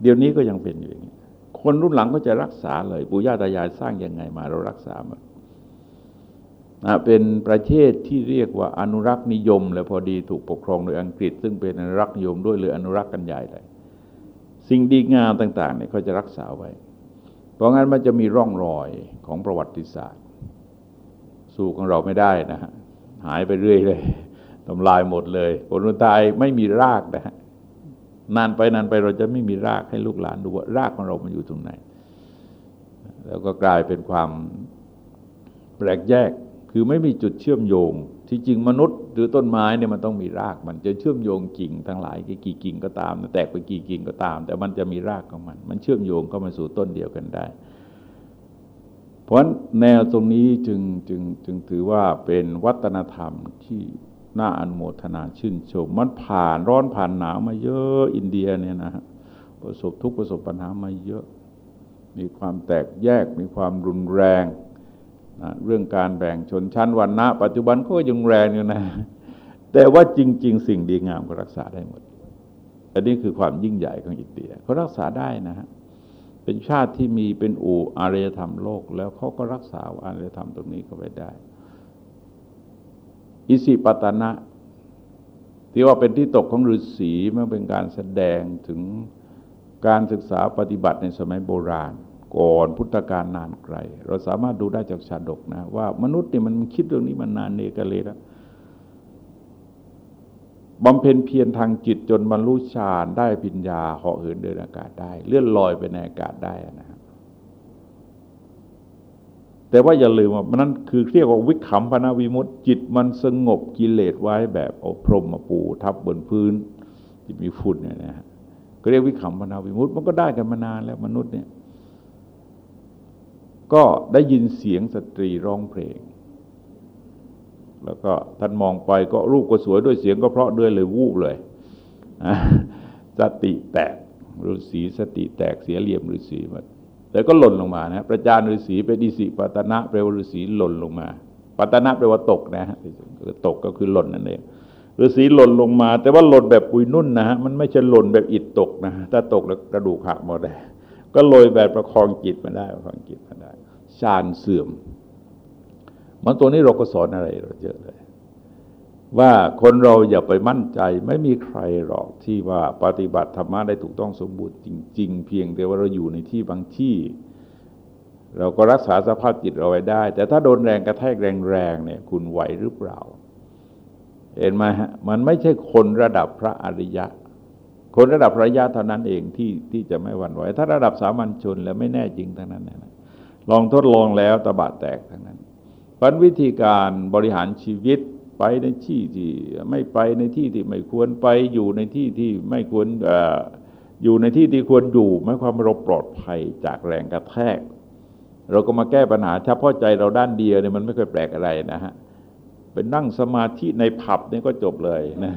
เดี๋ยวนี้ก็ยังเป็นอยู่อย่างนี้คนรุ่นหลังก็จะรักษาเลย ปู่ย่าตายายสร้างยังไงมาเรารักษามา นะเป็นประเทศที่เรียกว่าอนุรักษ์นิยมเลยพอดีถูกปกครองโดยอังกฤษ ซึ่งเป็นอนุรักษ์นิยมด้วยหรืออนุรักษ์กันใหญ่เลยสิ่งดีงามต่างๆเนี่ยเขาจะรักษาไว้ เพราะงั้นมันจะมีร่องรอยของประวัติศาสตร์ สู้ของเราไม่ได้นะฮะหายไปเรื่อยเลยทำลายหมดเลยผลตายไม่มีรากนะฮะนานไปนานไปเราจะไม่มีรากให้ลูกหลานดูว่ารากของเรามันอยู่ตรงไหน แล้วก็กลายเป็นความแปลกแยก คือไม่มีจุดเชื่อมโยง ที่จริงมนุษย์ หรือต้นไม้เนี่ยมันต้องมีราก มันจะเชื่อมโยงกิ่งทั้งหลายกี่กิ่งก็ตาม แตกไปกี่กิ่งก็ตาม แต่มันจะมีรากของมัน มันเชื่อมโยงเข้ามาสู่ต้นเดียวกันได้ เพราะแนวตรงนี้จึงจึงจึงถือว่าเป็นวัฒนธรรมที่น่าอนุโมทนาชื่นชม มันผ่านร้อนผ่านหนาวมาเยอะอินเดียเนี่ยนะประสบทุกประสบปัญหามาเยอะ มีความแตกแยกมีความรุนแรง นะเรื่องการแบ่งชนชั้นวันนะปัจจุบันก็ยังแรงอยู่นะ แต่ว่าจริง ๆ สิ่งดีงามก็รักษาได้หมด อันนี้คือความยิ่งใหญ่ของอินเดียเขารักษาได้นะฮะเป็นชาติที่มีเป็นอู่อารยธรรมโลก แล้วเขาก็รักษาอารยธรรมตรงนี้ก็ไปได้ อิสิปตนะที่ว่าเป็นที่ตกของฤาษีมันเป็นการแสดงถึงการศึกษาปฏิบัติในสมัยโบราณ ก่อนพุทธกาลนานไกล เราสามารถดูได้จากชาดกนะ ว่ามนุษย์เนี่ยมันคิดเรื่องนี้มันนานเนกเลยแล้วบำเพ็ญเพียรทางจิตจนบรรลุฌานได้ปัญญาเหาะเหินเดินอากาศได้ เลื่อนลอยไปในอากาศได้นะครับแต่ว่าอย่าลืมว่ามันนั้นคือเรียกว่าวิขำพนาวิมุตจิตมันสงบกิเลสไว้แบบเอาพรมมาปูทับบนพื้นที่มีฝุ่นเนี่ยนะฮะก็เรียกวิขำพนาวิมุตมันก็ได้กันมานานแล้วมนุษย์เนี่ย ก็ได้ยินเสียงสตรีร้องเพลง แล้วก็ท่านมองไปก็รูปก็สวยด้วยเสียงก็เพราะด้วยเลยวูบเลยสติแตกฤาษีสติแตกเสียเหลี่ยมฤาษีหมดแต่ก็หล่นลงมานะประจานฤาษีเป็นอิสิปัตนะแปลว่าฤาษีหล่นลงมาปัตนะแปลว่าตกนะฮะตกก็คือหล่นนั่นเองฤาษีหล่นลงมา แต่ว่าหล่นแบบปุยนุ่นนะฮะมันไม่ใช่หล่นแบบอิดตกนะถ้าตกแล้วกระดูกหักหมดเลยก็ลอยแบบประคองจิตมาได้ประคองจิตมาได้ ฌานเสื่อม มันตัวนี้เราก็สอนอะไรเราเยอะเลย ว่าคนเราอย่าไปมั่นใจไม่มีใครหรอกที่ว่าปฏิบัติธรรมะได้ถูกต้องสมบูรณ์จริง ๆ เพียงแต่ว่าเราอยู่ในที่บางที่ เราก็รักษาสภาพจิตเราไว้ได้ แต่ถ้าโดนแรงกระแทกแรงๆเนี่ย คุณไหวหรือเปล่าเห็นไหมฮะมันไม่ใช่คนระดับพระอริยะ คนระดับพระอริยะเท่านั้นเองที่ที่จะไม่หวั่นไหว ถ้าระดับสามัญชนแล้วไม่แน่จริงทั้งนั้นนะ ลองทดลองแล้วตะบะแตกทั้งนั้นพันวิธีการบริหารชีวิตไปในที่ที่ไม่ไปในที่ที่ไม่ควรไปอยู่ในที่ที่ไม่ควรอยู่ในที่ที่ควรอยู่ไม่ความเราปลอดภัยจากแรงกระแทก เราก็มาแก้ปัญหาเฉพาะใจเราด้านเดียวเนี่ยมันไม่เคยแปลกอะไรนะฮะเป็นนั่งสมาธิในผับนี่ก็จบเลยนะ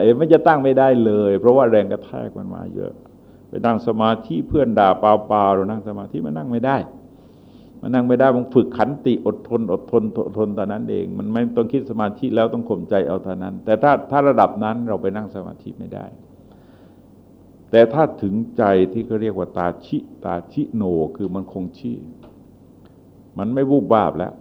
เอ๋ไม่จะตั้งไม่ได้เลย เพราะว่าแรงกระแทกมันมาเยอะ นั่งสมาธิเพื่อนด่าเปล่าๆเรานั่งสมาธิมันนั่งไม่ได้มันนั่งไม่ได้มันฝึกขันติอดทน อดทนอดทนตอนนั้นเอง มันไม่ต้องคิดสมาธิแล้วต้องข่มใจเอาเท่านั้น แต่ถ้าถ้าระดับนั้นเราไปนั่งสมาธิไม่ได้ แต่ถ้าถึงใจที่เขาเรียกว่าตาชิ ตาชิโน คือมันคงชี่มันไม่วูบวาบแล้ว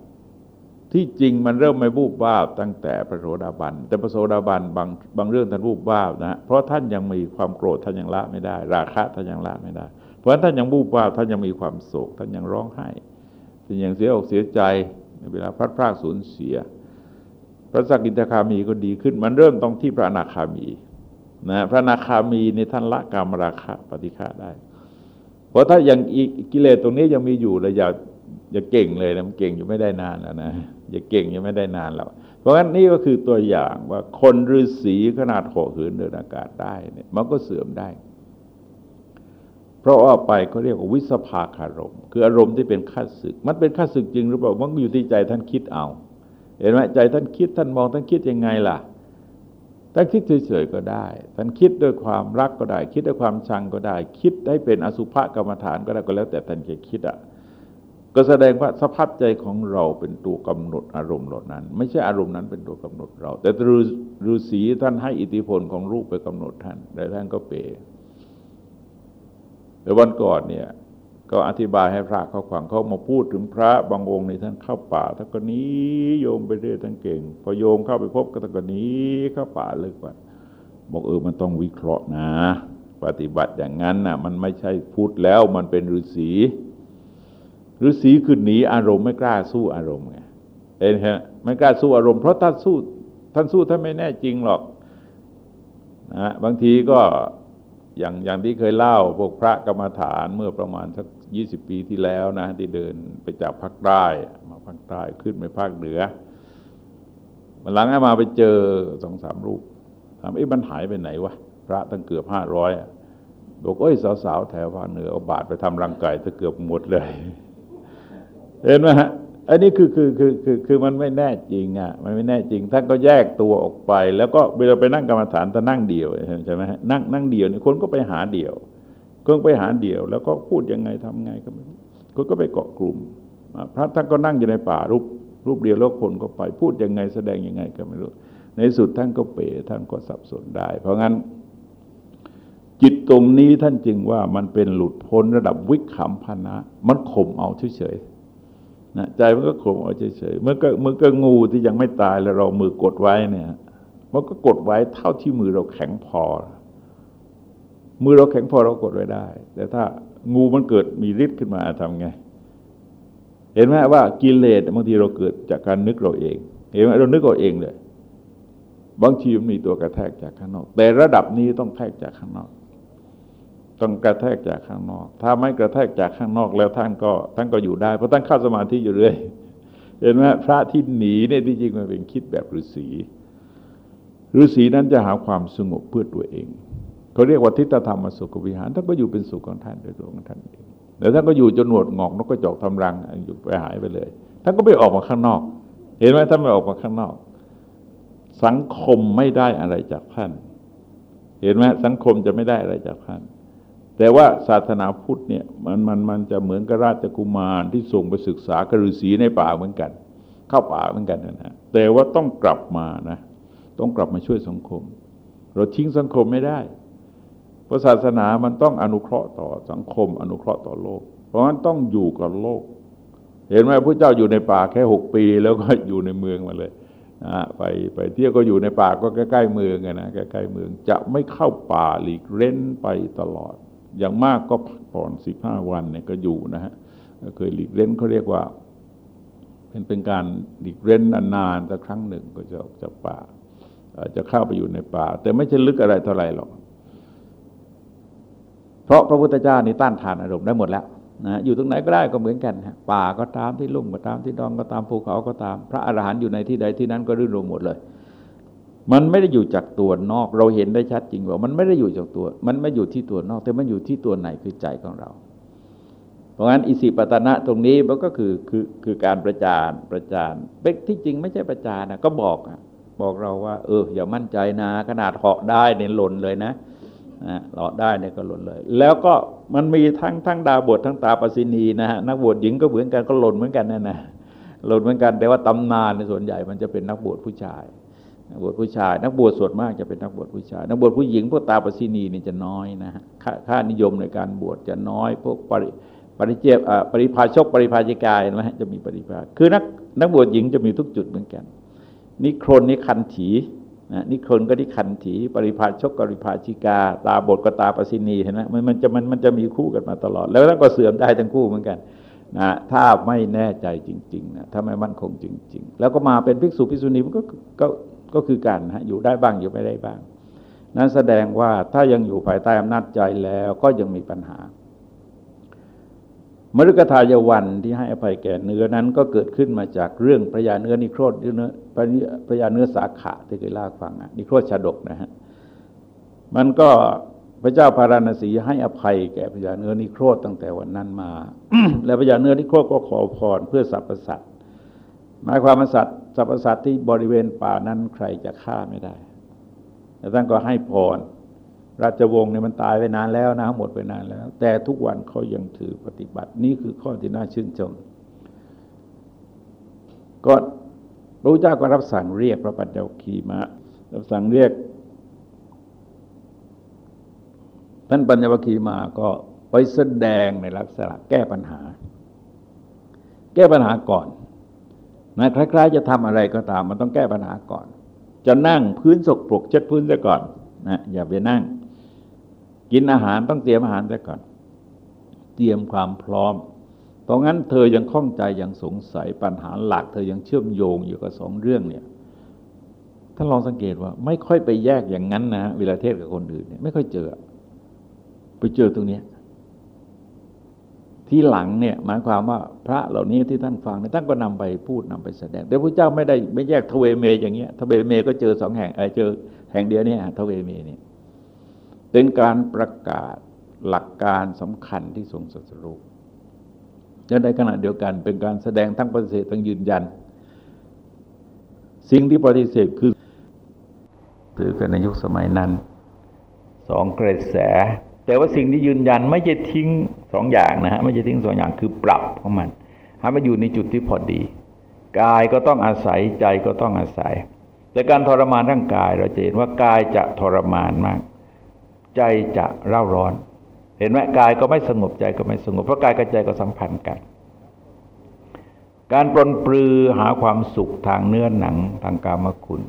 ที่จริงมันเริ่มไม่วูบวาบตั้งแต่พระโสดาบัน แต่พระโสดาบันบางบางเรื่องท่านวูบวาบนะ เพราะท่านยังมีความโกรธท่านยังละไม่ได้ ราคะท่านยังละไม่ได้ เพราะฉะนั้นท่านยังวูบวาบท่านยังมีความโศก ท่านยังร้องไห้ท่านยังเสียอกเสียใจในเวลาพลัดพรากสูญเสีย พระสกิทาคามีก็ดีขึ้น มันเริ่มต้องที่พระอนาคามีนะพระอนาคามีในท่านละกามราคะปฏิฆาได้ เพราะถ้ายังกิเลสตรงนี้ยังมีอยู่เลยอย่า อย่าเก่งเลยนะมันเก่งอยู่ไม่ได้นานแล้วนะอย่าเก่งยังไม่ได้นานแล้วเพราะงั้นนี่ก็คือตัวอย่างว่าคนฤาษีขนาดหกหืนเดินอากาศได้เนี่ยมันก็เสื่อมได้ เพราะว่าไปเขาเรียกว่าวิสภาคารมคืออารมณ์ที่เป็นข้าศึก มันเป็นข้าศึกจริงหรือเปล่ามันอยู่ที่ใจท่านคิดเอา เห็นไหมใจท่านคิดท่านมองท่านคิดยังไงล่ะท่านคิดเฉยๆก็ได้ ท่านคิดด้วยความรักก็ได้ คิดด้วยความชังก็ได้ คิดให้เป็นอสุภกรรมฐานก็ได้ก็แล้วแต่ท่านจะคิดอะ ก็แสดงว่าสภาพใจของเราเป็นตัวกำหนดอารมณ์เหล่านั้น ไม่ใช่อารมณ์นั้นเป็นตัวกำหนดเรา แต่ฤาษีท่านให้อิทธิพลของรูปไปกำหนดท่านแต่ท่านก็เปรแต่วันก่อนเนี่ย ก็อธิบายให้พระเขาฟังเขามาพูดถึงพระบางองค์ในท่านเข้าป่าท่านก็นี้โยมไปเรื่อยท่านเก่ง พอโยมเข้าไปพบก็ท่านก็นี้เข้าป่าเลยกว่าบอกเออมันต้องวิเคราะห์นะ ปฏิบัติอย่างนั้นน่ะ มันไม่ใช่พูดแล้วมันเป็นฤาษี ฤาษีคือหนีอารมณ์ไม่กล้าสู้อารมณ์ไงเห็นไหมไม่กล้าสู้อารมณ์เพราะท่านสู้ท่านสู้ท่านไม่แน่จริงหรอกนะบางทีก็อย่างอย่างที่เคยเล่าพวกพระกรรมฐานเมื่อประมาณสักยี่สิบปีที่แล้วนะที่เดินไปจากภาคใต้มาภาคใต้ขึ้นไปภาคเหนือมันหลังมาไปเจอสองสามรูปถามไอ้มันหายไปไหนวะพระตั้งเกือบห้าร้อยบอกเอ้ยสาวๆแถวภาคเหนือเอาบาทไปทำรังไก่จะเกือบหมดเลย เห็นไหมฮะอันนี้คือคือคือคือคือมันไม่แน่จริงอะ มันไม่แน่จริงท่านก็แยกตัวออกไป แล้วก็เวลาไปนั่งกรรมฐานท่านนั่งเดียวใช่ไหมฮะนั่งนั่งเดียวเนี่ยคนก็ไปหาเดียวคนไปหาเดียว แล้วก็พูดยังไงทำไงก็ไม่คนก็ไปเกาะกลุ่มพระท่านก็นั่งอยู่ในป่ารูปรูปเดียวแล้วคนก็ไปพูดยังไงแสดงยังไงก็ไม่รู้ ในสุดท่านก็เป๋ท่านก็สับสนได้ เพราะงั้น จิตตรงนี้ท่านจึงว่ามันเป็นหลุดพ้นระดับวิขำพนะ มันข่มเอาเฉยๆ นะใจมันก็ข่มเอาเฉยๆเมื่อก็เมื่อก็งูที่ยังไม่ตายแล้วเรามือกดไว้เนี่ย มันก็กดไว้เท่าที่มือเราแข็งพอ มือเราแข็งพอเรากดไว้ได้ แต่ถ้างูมันเกิดมีฤทธิ์ขึ้นมาทำไง เห็นไหมว่ากิเลสบางทีเราเกิดจากการนึกเราเอง เห็นไหมเรานึกเราเองเลย บางทีมันมีตัวกระแทกจากข้างนอก แต่ระดับนี้ต้องแทกจากข้างนอก ต้องกระแทกจากข้างนอก ถ้าไม่กระแทกจากข้างนอกแล้วท่านก็ท่านก็อยู่ได้ เพราะท่านเข้าสมาธิอยู่เรื่อยเห็นไหมพระที่หนีเนี่ยที่จริงมันเป็นคิดแบบฤาษีฤาษีนั้นจะหาความสงบเพื่อตัวเองเขาเรียกว่าทิฏฐธรรมสุขวิหารท่านก็อยู่เป็นสุขของท่านโดยตัวของท่านเองแต่ท่านก็อยู่จนหนวดงอกนกกระจอกทำรังอยู่ไปหายไปเลยท่านก็ไม่ออกมาข้างนอก เห็นไหมท่านไม่ออกมาข้างนอก สังคมไม่ได้อะไรจากท่าน เห็นไหมสังคมจะไม่ได้อะไรจากท่าน แต่ว่าศาสนาพุทธเนี่ยมันมันมันจะเหมือนกับราชกุมารที่ส่งไปศึกษากฤษีในป่าเหมือนกัน เข้าป่าเหมือนกันนะฮะแต่ว่าต้องกลับมานะต้องกลับมาช่วยสังคม เราทิ้งสังคมไม่ได้ เพราะศาสนามันต้องอนุเคราะห์ต่อสังคม อนุเคราะห์ต่อโลก เพราะฉะนั้นต้องอยู่กับโลก เห็นไหมพระเจ้าอยู่ในป่าแค่หกปี แล้วก็อยู่ในเมืองมาเลยไปไปเที่ยวก็อยู่ในป่าก็ใกล้ๆเมืองนะใกล้ๆเมือง จะไม่เข้าป่าหลีกเล่นไปตลอด อย่างมากก็พักผ่อนสิบห้าวันเนี่ยก็อยู่นะฮะเคยหลีกเล่นเขาเรียกว่า เป็นเป็นการหลีกเล่นนานๆสักครั้งหนึ่งก็จะออกจากป่าจะเข้าไปอยู่ในป่า แต่ไม่ใช่ลึกอะไรเท่าไหร่หรอก เพราะพระพุทธเจ้านี่ต้านทานอารมณ์ได้หมดแล้วนะอยู่ตรงไหนก็ได้ก็เหมือนกันป่าก็ตามที่ลุ่มก็ตามที่ดองก็ตามภูเขาก็ตาม พระอรหันต์อยู่ในที่ใดที่นั้นก็รื่นรมหมดเลย มันไม่ได้อยู่จากตัวนอก เราเห็นได้ชัดจริงว่า มันไม่ได้อยู่จากตัว มันไม่อยู่ที่ตัวนอก แต่มันอยู่ที่ตัวไหนคือใจของเรา เพราะงั้นอิสิปตนะตรงนี้มันก็คือคือคือการประจานประจานเป็นที่จริงไม่ใช่ประจานนะก็บอกอะบอกเราว่า เออ อย่ามั่นใจนะ ขนาดเหาะได้เนี่ยหล่นเลยนะนะเหาะได้เนี่ยก็หล่นเลย แล้วก็มันมีทั้งทั้งดาบททั้งตาปสินีนะฮะนักบวชหญิงก็เหมือนกันก็หล่นเหมือนกันนั่นะหล่นเหมือนกัน แต่ว่าตำนานในส่วนใหญ่มันจะเป็นนักบวชผู้ชาย นักบวชผู้ชาย นักบวชส่วนมากจะเป็นนักบวชผู้ชาย นักบวชผู้หญิงพวกตาปสินีนี่จะน้อยนะฮะค่าค่านิยมในการบวชจะน้อย พวกปริปริเจบปริพาชกปริพาจิกายนะฮะจะมีปริพาคือนักนักบวชหญิงจะมีทุกจุดเหมือนกันนิครนนิคันถีนะนิครนก็ที่คันถี ปริพาชกปริพาชิกา ตาบทก็ตาปสินีเห็นไหมมันมันจะมันมันจะมีคู่กันมาตลอด แล้วก็เสื่อมได้ทั้งคู่เหมือนกันนะถ้าไม่แน่ใจจริงๆนะถ้าไม่มั่นคงจริง ๆ แล้วก็มาเป็นภิกษุภิกษุณีมันก็ก็ ก็คือการฮะอยู่ได้บ้างอยู่ไม่ได้บ้าง นั้นแสดงว่าถ้ายังอยู่ภายใต้อำนาจใจแล้วก็ยังมีปัญหามฤกทายวันที่ให้อภัยแก่เนื้อนั้นก็เกิดขึ้นมาจากเรื่องพระยาเนื้อนิโครธเนื้อพระยาเนื้อสาขาที่เคยเล่าฟังนิโครธชาดกนะฮะมันก็พระเจ้าพาราณสีให้อภัยแก่พระยาเนื้อนิโครธตั้งแต่วันนั้นมา แล้วพระยาเนื้อนิโครธก็ขอพรเพื่อสรรพสัตว์หมายความว่าสัตว์ สรรพสัตว์ที่บริเวณป่านั้นใครจะฆ่าไม่ได้แต่ท่านก็ให้พรราชวงศ์เนี่ยมันตายไปนานแล้วนะหมดไปนานแล้ว แต่ทุกวันเขายังถือปฏิบัติ นี่คือข้อที่น่าชื่นชมก็พระเจ้าก็รับสั่งเรียกพระปัญญาคีมารับสั่งเรียกท่านปัญญาคีมาก็ไปแสดงในลักษณะแก้ปัญหา แก้ปัญหาก่อน นะคล้ายๆ จะทำอะไรก็ตาม มันต้องแก้ปัญหาก่อน จะนั่งพื้นสกปรกเช็ดพื้นซะก่อนนะอย่าไปนั่ง กินอาหารต้องเตรียมอาหารซะก่อน เตรียมความพร้อมตรงนั้นเธอยังข้องใจยังสงสัยปัญหาหลัก เธอยังเชื่อมโยงอยู่กับสองเรื่องเนี่ยท่านลองสังเกตว่า ไม่ค่อยไปแยกอย่างนั้นนะเวลาเทศกับคนอื่นเนี่ยไม่ค่อยเจอ ไปเจอตรงนี้ ที่หลังเนี่ยหมายความว่าพระเหล่านี้ที่ท่านฟังเนี่ยท่านก็นำไปพูดนำไปแสดง แต่พระเจ้าไม่ได้ไม่แยกทเวเมอย่างเงี้ยทเวเมก็เจอสองแห่งเจอแห่งเดียวเนี่ยทเวเมเนี่ยเป็นการประกาศหลักการสำคัญที่ทรงสัสรุปจะในขณะเดียวกันเป็นการแสดงทั้งปฏิเสธทั้งยืนยัน สิ่งที่ปฏิเสธคือถือกันในยุคสมัยนั้นสองกระแส แต่ว่าสิ่งที่ยืนยันไม่จะทิ้งสองอย่างนะฮะไม่จะทิ้งสองอย่างคือปรับของมันให้มันอยู่ในจุดที่พอดี กายก็ต้องอาศัยใจก็ต้องอาศัย แต่การทรมานร่างกายเราจะเห็นว่ากายจะทรมานมาก ใจจะเร่าร้อน เห็นไหมกายก็ไม่สงบใจก็ไม่สงบเพราะกายกับใจก็สัมพันธ์กัน การปลนปลือหาความสุขทางเนื้อหนังทางกามคุณ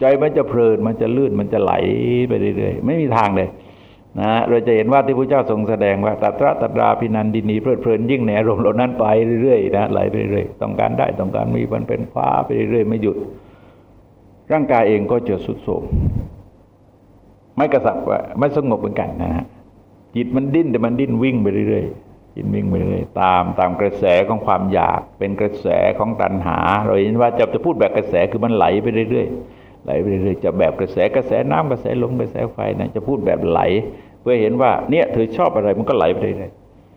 ใจมันจะเพลินมันจะลื่นมันจะไหลไปเรื่อยๆไม่มีทางเลย นะเราจะเห็นว่าที่พระเจ้าทรงแสดงว่าตัตระตัตราพินันดินีเพลิดเพลินยิ่งในอารมณ์เหล่านั้นไปเรื่อยๆนะไหลไปเรื่อยๆต้องการได้ต้องการมีมันเป็นฟ้าไปเรื่อยๆไม่หยุด ร่างกายเองก็จะสุดโทมไม่กระสับว่าไม่สงบเหมือนกันนะฮะจิตมันดิ้นแต่มันดิ้นวิ่งไปเรื่อยๆจิตวิ่งไปเรื่อยตามตามกระแสของความอยาก เป็นกระแสของตัณหา เราเห็นว่าจะจะพูดแบบกระแสคือมันไหลไปเรื่อยๆ ไหลไปเรื่อยๆจะแบบกระแสกระแสน้ำกระแสลมกระแสไฟนะจะพูดแบบไหล เพื่อเห็นว่าเนี่ยเธอชอบอะไรมันก็ไหลไปเรื่อย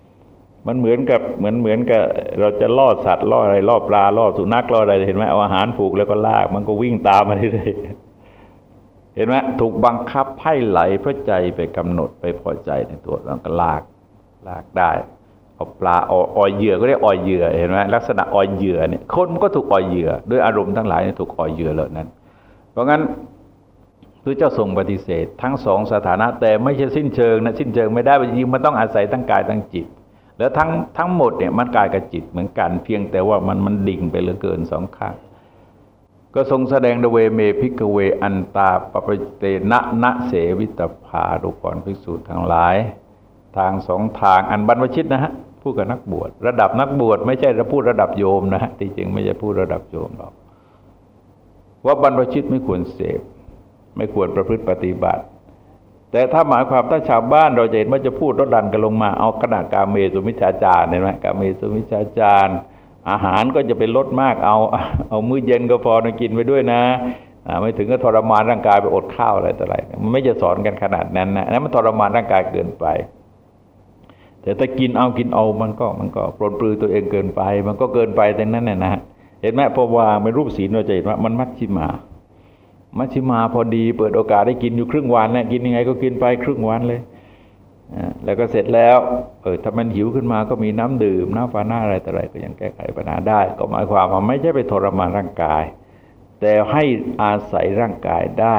ๆมันเหมือนกับเหมือนเหมือนกับเราจะล่อสัตว์ล่ออะไรล่อปลาล่อสุนัขล่ออะไรเห็นไหมเอาอาหารผูกแล้วก็ลาก มันก็วิ่งตามมาเรื่อยๆเห็นไหมถูกบังคับให้ไหลเพราะใจไปกำหนดไปพอใจในตัวแล้วก็ลากลากได้เอาปลาออยเหยื่อก็เรียกออยเหยื่อเห็นไหมลักษณะออยเหยื่อเนี่ยคนมันก็ถูกออยเหยื่อด้วยอารมณ์ทั้งหลายถูกออยเหยื่อเหล่านั้น เพราะงั้นพระเจ้าทรงปฏิเสธ ทั้งสองสถานะแต่ไม่ใช่สิ้นเชิงนะสิ้นเชิงไม่ได้จริงมันต้องอาศัยทั้งกายทั้งจิต แล้วทั้งทั้งหมดเนี่ยมันกายกับจิตเหมือนกันเพียงแต่ว่ามันมันดิ่งไปเหลือเกินสองข้างก็ทรงแสดงเทวเม ภิกขเวอันตาปัพพชิเตนะนะเสวิตัพพาดูกรภิกษุทั้งหลาย ทางสองทางอันบรรพชิตนะฮะพูดกับนักบวชระดับนักบวชไม่ใช่ระพูดระดับโยมนะฮะที่จริงไม่ใช่พูดระดับโยมหรอก ว่าบรรพชิตไม่ควรเสพ ไม่ควรประพฤติปฏิบัติ แต่ถ้าหมายความถ้าชาวบ้านเราจะเห็นว่าจะพูดลดหลั่นกันลงมาเอาขนาดกาเมสุมิจฉาจารเห็นไหมกาเมสุมิจฉาจารอาหารก็จะเป็นลดมากเอาเอามื้อเย็นก็พอนะกินไปด้วยนะไม่ถึงก็ทรมานร่างกายไปอดข้าวอะไรต่ออะไรมันไม่จะสอนกันขนาดนั้นนะนั้นมันทรมานร่างกายเกินไป แต่ถ้ากินเอากินเอามันก็มันก็ปลนปลือตัวเองเกินไป มันก็เกินไปแต่นั้นน่ยนะ เห็นไหมพอวางเป็นรูปศีลเราจะเห็นว่ามันมัชชิมา มัชชิมาพอดีเปิดโอกาสได้กินอยู่ครึ่งวันนะกินยังไงก็กินไปครึ่งวันเลยแล้วก็เสร็จแล้วเออถ้ามันหิวขึ้นมาก็มีน้ำดื่มน้ำฟาหน้าอะไรต่ออะไรก็ยังแก้ไขปัญหาได้ ก็หมายความว่าไม่ใช่ไปทรมานร่างกายแต่แต่ให้อาศัยร่างกายได้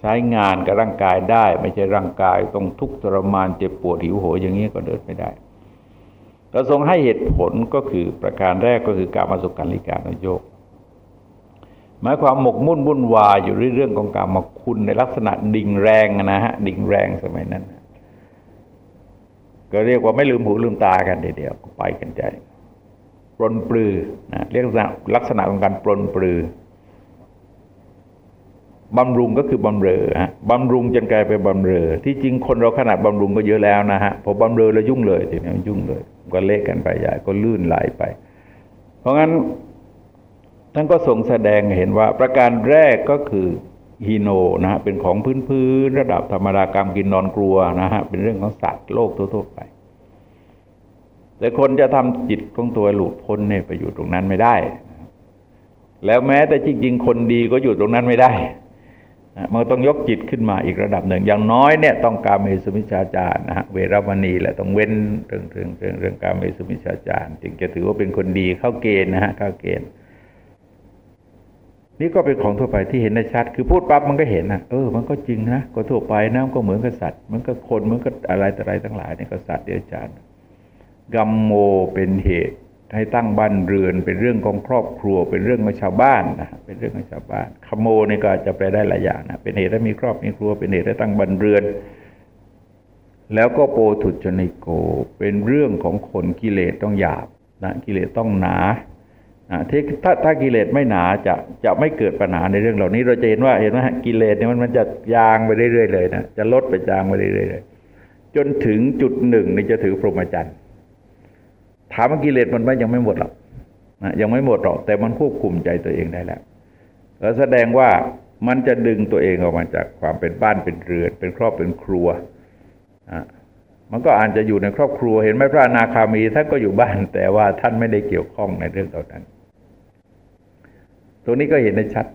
ใช้งานกับร่างกายได้ ไม่ใช่ร่างกายต้องทุกข์ทรมานเจ็บปวดหิวโหยอย่างนี้ก็เดินไม่ได้ เราทรงให้เหตุผลก็คือประการแรกก็คือการมาสุการลิการนโยกหมายความหมกมุ่นวุ่นวายอยู่เรื่องของการมาคุณในลักษณะดิ่งแรงนะฮะดิ่งแรงสมัยนั้น ก็เรียกว่าไม่ลืมหูลืมตากันเดียวไปกันใจปลนปลือนะเรียกลักษณะของการปลนปลือบำรุงก็คือบำเรอฮะบำรุงจนกลายเป็นบำเรอ ที่จริงคนเราขนาดบำรุงก็เยอะแล้วนะฮะพอบำเรอแล้วยุ่งเลยทีนี้ยุ่งเลย ก็เละกันไปใหญ่ก็ลื่นไหลไป เพราะงั้นท่านก็ทรงแสดงเห็นว่าประการแรกก็คือฮีโนนะฮะเป็นของพื้นพื้นระดับธรรมดากรรมกินนอนกลัวนะฮะเป็นเรื่องของสัตว์โลกทั่วๆไป แต่คนจะทำจิตของตัวหลุดพ้นเนี่ยไปอยู่ตรงนั้นไม่ได้ แล้วแม้แต่จริงๆคนดีก็อยู่ตรงนั้นไม่ได้ มันต้องยกจิตขึ้นมาอีกระดับหนึ่ง อย่างน้อยเนี่ยต้องการเมสุมิชาจารนะฮะเวรมณีแหละต้องเว้นเรื่องเรื่องเรื่องเรื่องการเมสุมิชาจารจึงจะถือว่าเป็นคนดีเข้าเกณฑ์นะฮะเข้าเกณฑ์ นี่ก็เป็นของทั่วไปที่เห็นได้ชัด คือพูดปั๊บมันก็เห็นนะเออ มันก็จริงนะก็ทั่วไปนะก็เหมือนกับสัตว์มันก็คนมันก็อะไรแต่อะไรทั้งหลายเนี่ยก็สัตว์เดียวจานกัมโมเป็นเหตุ ให้ตั้งบ้านเรือน เป็นเรื่องของครอบครัว เป็นเรื่องของชาวบ้านนะเป็นเรื่องของชาวบ้าน ขโมนี่ก็จะไปได้หลายอย่างนะเป็นเหตุให้มีครอบมีครัว เป็นเหตุให้ตั้งบ้านเรือน แล้วก็โปถุจนิโก เป็นเรื่องของคนกิเลสต้องหยาบนะกิเลสต้องหนาถ้าถ้ากิเลสไม่หนาจะจะไม่เกิดปัญหาในเรื่องเหล่านี้ เราจะเห็นว่าเห็นไหมกิเลสเนี่ยมันมันจะยางไปเรื่อยๆเลยนะจะลดไปจางไปเรื่อยๆจนถึงจุดหนึ่งนี่จะถือพรหมจรรย์ ถามว่ากิเลสมันไม่ยังไม่หมดหรอกนะยังไม่หมดหรอก แต่มันควบคุมใจตัวเองได้แล้วแล้วแสดงว่ามันจะดึงตัวเองออกมาจากความเป็นบ้านเป็นเรือน เป็นครอบเป็นครัวอะมันก็อาจจะอยู่ในครอบครัวเห็นไหมพระอนาคามีท่านก็อยู่บ้าน แต่ว่าท่านไม่ได้เกี่ยวข้องในเรื่องเหล่านั้น ตรงนี้ก็เห็นได้ชัด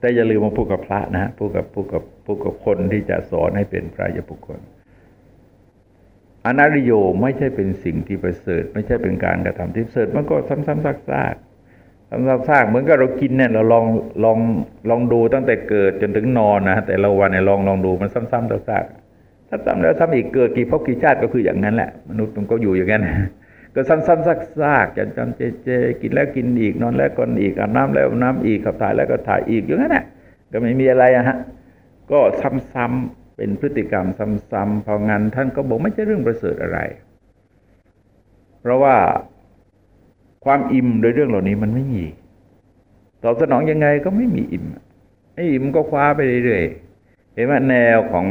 แต่อย่าลืมมาพูดกับพระนะฮะพูดกับพูดกับพูดกับคนที่จะสอนให้เป็นพระยบุคคล อนาริโยไม่ใช่เป็นสิ่งที่ประเสริฐ ไม่ใช่เป็นการกระทำที่ประเสริฐมันก็ซ้ำๆซากๆซ้ำๆซากเหมือนกับเรากินเนี่ยเราลองลองลองดูตั้งแต่เกิดจนถึงนอนนะแต่ละวันเนี่ยลองลองดูมันซ้ำๆซากๆซ้ำๆแล้วซ้ำอีกเกิดกี่พบกี่ชาติก็คืออย่างนั้นแหละ มนุษย์มันก็อยู่อย่างนั้นก็ซ้ำๆซากๆจนจำเจเจกินแล้วกินอีกนอนแล้วก็อีกอาบน้ำแล้วน้ำอีกขับถ่ายแล้วก็ถ่ายอีกอย่างนั้นแหละก็ไม่มีอะไรอะฮะก็ซ้ำๆ เป็นพฤติกรรมซ้ำๆพองั้นท่านก็บอกไม่ใช่เรื่องประเสริฐอะไร เพราะว่าความอิ่มโดยเรื่องเหล่านี้มันไม่มี ตอบสนองยังไงก็ไม่มีอิ่มไอ้อิ่มก็คว้าไปเรื่อยๆเห็นว่าแนวของ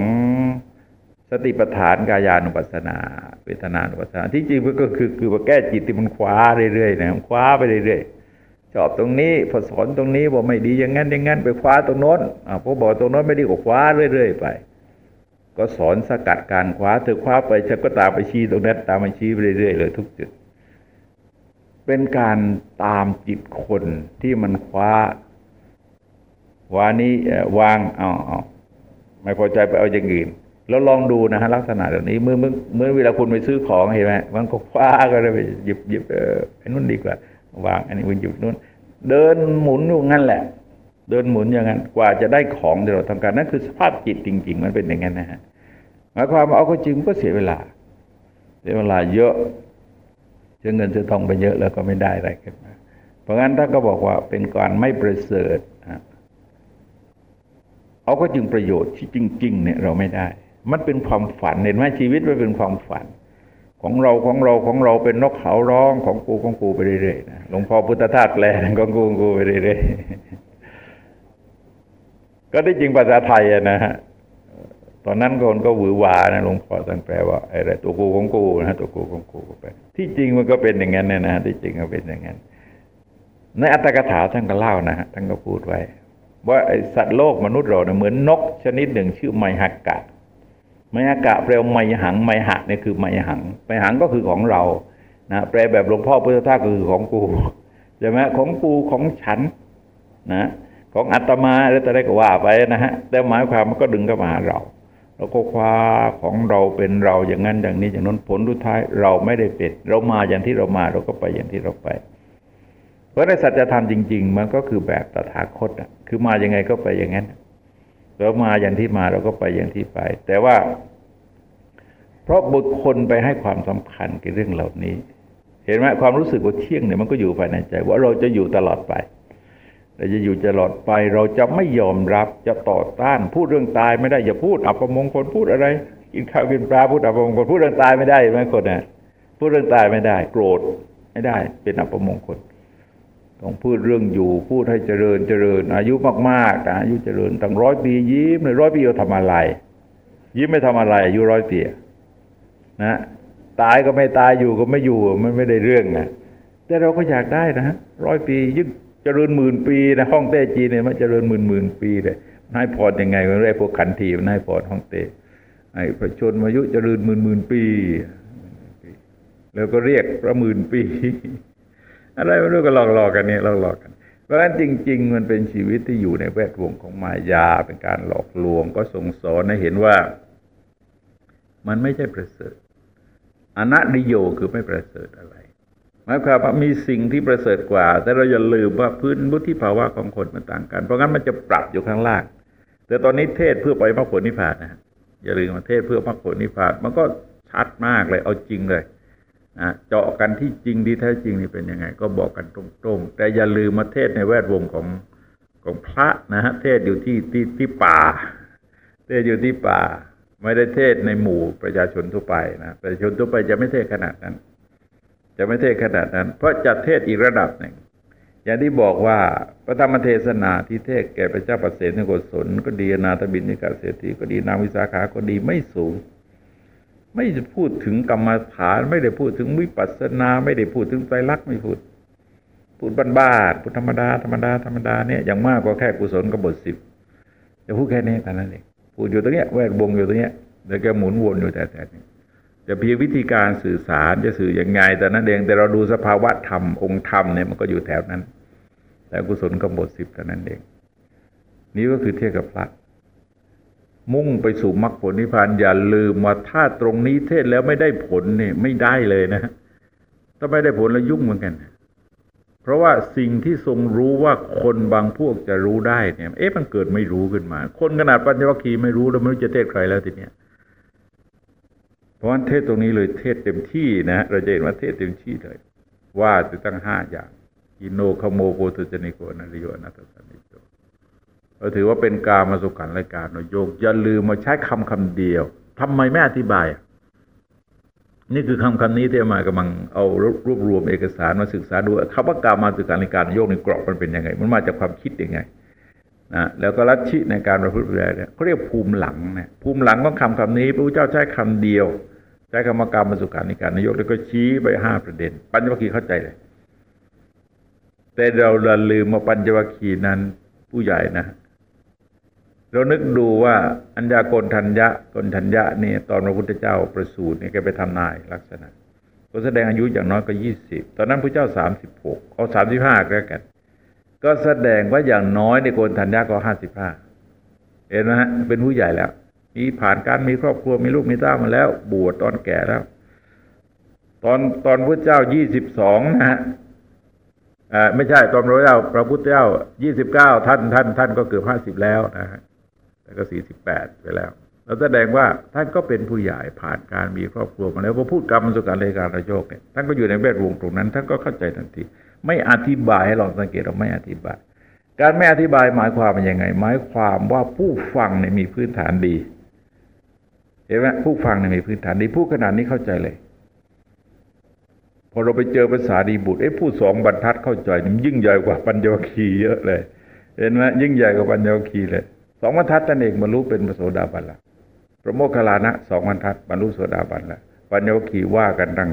สติปัฏฐานกายานุปัสสนา เวทนานุปัสสนา ที่จริงมันก็คือคือว่าแก้จิตที่มันคว้าเรื่อยๆนะคว้าไปเรื่อยๆชอบตรงนี้พอสอนตรงนี้บอกไม่ดีอย่างนั้นอย่างนั้นไปคว้าตรงโน้นอ่าพอบอกตรงโน้นไม่ดีก็คว้าเรื่อยๆไป ก็สอนสกัดการคว้าเธอคว้าไปฉันก็ตามไปชี้ตรงนั้นตามไปชี้ไปเรื่อยๆเลยทุกจุด เป็นการตามจิตคนที่มันคว้าวานี้วางเอาเอาไม่พอใจไปเอาอย่างอื่นแล้วลองดูนะฮะลักษณะแบบนี้เมื่อเมื่อเมื่อเวลาคุณไปซื้อของเห็นไหมมันก็คว้าก็เลยไปหยิบหยิบเออไอ้นู่นดีกว่าวางอันนี้มันหยิบนู่น เดินหมุนอยู่งั้นแหละ เดินหมุนอย่างนั้นกว่าจะได้ของที่เราทำการนั่นคือสภาพจิตจริง ๆ มันเป็นอย่างนั้นนะฮะหมายความว่าเอาก็จริงก็เสียเวลา เสียเวลาเยอะเสียเงินเสียทองไปเยอะแล้วก็ไม่ได้อะไรขึ้นมาเพราะงั้นท่านก็บอกว่าเป็นการไม่ประเสริฐเอาก็จึงประโยชน์ที่จริง ๆ เนี่ยเราไม่ได้ มันเป็นความฝันเห็นไหมชีวิตมันเป็นความฝัน ของเราของเราของเราเป็นนกเขาร้องของกูของกูไปเรื่อยๆนะหลวงพ่อพุทธทาสแปลของกูของกูไปเรื่อยๆ ก็ได้จริงภาษาไทยนะฮะตอนนั้นคนก็หวือหวานะหลวงพ่อท่านแปลว่าอะไรตัวกูของกูนะตัวกูของกูไปที่จริงมันก็เป็นอย่างนั้นนะนะที่จริงก็เป็นอย่างนั้นในอัตถกถาท่านก็เล่านะฮะท่านก็พูดไว้ ว่าไอสัตว์โลกมนุษย์เราเนี่ยเหมือนนกชนิดหนึ่งชื่อไมหักกะไมหักกะแปลว่าไมหังไมหักเนี่ยคือไมหังไมหังก็คือของเรานะแปลแบบหลวงพ่อพุทธทาสก็คือของกูใช่ไหมของกูของฉันนะ ของอัตมาแล้วแต่ได้ก็ว่าไปนะฮะแต่หมายความมันก็ดึงเข้ามาหาเราเราก็คว้าของเราเป็นเราอย่างนั้นอย่างนี้อย่างนั้นผลทุดท้ายเราไม่ได้เป็นเรามาอย่างที่เรามาเราก็ไปอย่างที่เราไป เพราะในสัจธรรมจริง ๆ มันก็คือแบบตถาคตอะคือมาอย่างไงก็ไปอย่างนั้นเรามาอย่างที่มาเราก็ไปอย่างที่ไป แต่ว่า เพราะบุคคลไปให้ความสำคัญกับเรื่องเหล่านี้ เห็นไหมความรู้สึกว่าเที่ยงเนี่ยมันก็อยู่ภายในใจ ว่าเราจะอยู่ตลอดไป เราจะอยู่ตลอดไปเราจะไม่ยอมรับจะต่อต้าน พูดเรื่องตายไม่ได้อย่าพูดอัปมงคลพูดอะไร กินข้าวกินปลาพูดอัปมงคลพูดเรื่องตายไม่ได้ไหมคนน่ะพูดเรื่องตายไม่ได้ โกรธไม่ได้ เป็นอัปมงคลต้องพูดเรื่องอยู่ พูดให้เจริญเจริญ อายุมากๆอายุเจริญตั้งร้อยปียิ้มเลยร้อยปีเราทำอะไร ยิ้มไม่ทำอะไร อายุร้อยปีนะตายก็ไม่ตายอยู่ก็ไม่อยู่มันไม่ได้เรื่องนะแต่เราก็อยากได้นะร้อยปียิ่ง เจริญหมื่นปีนะห้องเต้จีนเนี่ยมันเจริญหมื่นหมื่นปีเลยให้พรยังไงมันเรียกพวกขันทีมันให้พรห้องเต้ไอ้พระชนมายุเจริญหมื่นหมื่นปี แล้วก็เรียกพระหมื่นปี อะไรไม่รู้ก็หลอกหลอกกันเนี่ยหลอกหลอกกัน เพราะฉะนั้นจริง ๆ มันเป็นชีวิตที่อยู่ในแวดวงของมายาเป็นการหลอกลวง ก็ส่งสอนให้เห็นว่า มันไม่ใช่ประเสริฐอนัตดิโยคือไม่ประเสริฐอะไร หมายความว่ามีสิ่งที่ประเสริฐกว่า แต่เราอย่าลืมว่าพื้นบุธิภาวะของคนมันต่างกัน เพราะงั้นมันจะปรับอยู่ข้างล่าง แต่ตอนนี้เทศเพื่อไปมรรคผลนิพพานนะอย่าลืมมาเทศเพื่อมรรคผลนิพพานมันก็ชัดมากเลย เอาจริงเลยนะเจาะกันที่จริงที่แท้จริงนี่เป็นยังไง ก็บอกกันตรงๆ แต่อย่าลืมมาเทศในแวดวงของของพระนะฮะเทศอยู่ที่ที่ที่ป่า เทศอยู่ที่ป่า ไม่ได้เทศในหมู่ประชาชนทั่วไปนะประชาชนทั่วไปจะไม่เทศขนาดนั้น จะไม่เทศขนาดนั้น เพราะจะเทศอีกระดับหนึ่ง อย่างที่บอกว่าพระธรรมเทศนาที่เทศแก่พระเจ้าปเสนโกศลก็ดีนาถบินนิกาเศรษฐีก็ดีนางวิสาขาก็ดีไม่สูง ไม่จะพูดถึงกรรมฐาน ไม่ได้พูดถึงวิปัสสนาไม่ได้พูดถึงไตรลักษณ์ไม่พูดพูดบ้านๆพูดธรรมดาธรรมดาธรรมดาเนี่ยอย่างมากก็แค่กุศลกบฏสิบจะพูดแค่นี้เท่านั้นเองพูดอยู่ตรงเนี้ยแวดวงอยู่ตรงเนี้ยแล้วแกหมุนวนอยู่แต่แต่นี้ จะเพียงวิธีการสื่อสารจะสื่ออยังไงแต่นั้นเองแต่เราดูสภาวะธรรมองค์ธรรมเนี่ยมันก็อยู่แถวนั้น แต่กุศลกบฏสิบเท่านั้นเอง นี่ก็คือเทียบกับพระมุ่งไปสู่มรรคผลนิพพานอย่าลืมว่าถ้าตรงนี้เทศแล้วไม่ได้ผลเนี่ยไม่ได้เลยนะถ้าไม่ได้ผลแล้วยุ่งเหมือนกัน เพราะว่าสิ่งที่ทรงรู้ว่าคนบางพวกจะรู้ได้เนี่ย เอ๊ะมันเกิดไม่รู้ขึ้นมา คนขนาดปัญญวัคคีย์ไม่รู้แล้วไม่รู้จะเทศใครแล้วทีเนี้ย ราะฉะนั้นเทศตรงนี้เลยเทศเต็มที่นะเราจะเห็นว่าเทศเต็มที่เลย ว่าจะตั้งห้าอย่างอินโนคโมโปตุจนิโกนาริโยนาตสันนิโตเราถือว่าเป็นการมาสุขันรายการโยกอย่าลืมมาใช้คำคำเดียวทำไมไม่อธิบาย นี่คือคำคำนี้ที่มากำลังเอารวบรวมเอกสารมาศึกษาดูคำว่าการมาสุขันรายการโยกในกรอบมันเป็นยังไง มันมาจากความคิดยังไงนะแล้วก็ลัทธิในการประพฤติปฏิบัติเนี่ยเขาเรียกภูมิหลังเนี่ยภูมิหลังของคำคำนี้พระพุทธเจ้าใช้คำเดียว ช้คำกรรมมาสุขานิการนายกแล้วก็ชี้ไปห้าประเด็น ปัญจวัคคีย์เข้าใจเลย แต่เราลืมมาปัญจวัคคีย์นั้นผู้ใหญ่นะ เรานึกดูว่าอัญญาโกนทัญญะโกนทัญญะนี่ยตอนพระพุทธเจ้าประสูตินี่ยแกไปทำนายลักษณะก็แสดงอายุอย่างน้อยก็ยี่สิบตอนนั้นพระเจ้าสามสิบหกเอาสามสิบห้าแล้วกัน ก็แสดงว่าอย่างน้อยในโกนทัญญะก็ห้าสิบห้าเห็นไหมฮะเป็นผู้ใหญ่แล้ว มีผ่านการมีครอบครัวมีลูกมีเต้ามาแล้ว บวชตอนแก่แล้ว ตอนตอนพระเจ้ายี่สิบสองนะฮะไม่ใช่ตอนพระเจ้าพระพุทธเจ้ายี่สิบเก้าท่านท่าน ท่านก็เกือบห้าสิบแล้วนะฮะแต่ก็สี่สิบแปดไปแล้วเราแสดงว่าท่านก็เป็นผู้ใหญ่ผ่านการมีครอบครัวมาแล้วพอพูดกรรมสุการเลการระโยกเนี่ยท่านก็อยู่ในแวดวงตรงนั้น ท่านก็เข้าใจทันที ไม่อธิบายให้ลองสังเกตเราไม่อธิบาย การไม่อธิบายหมายความเป็นยังไง หมายความว่าผู้ฟังเนี่ยมีพื้นฐานดี ห็นไหมผู้ฟังเนี่ยมีพื้นฐานดีผู้ขนาดนี้เข้าใจเลย พอเราไปเจอภาษาดีบุตรไอ้ผู้สองบรรทัดเข้าใจนี่ยิ่งใหญ่กว่าปัญญวคีเยอะเลย เห็นไหมยิ่งใหญ่กว่าปัญญวคีเลยสองบรรทัดท่นเองบรรลุเป็นพระโสดาบันละพระโมคคัลลานะสองบรรทัดบรรลุโสดาบันละปัญญวคีว่ากันตั้ง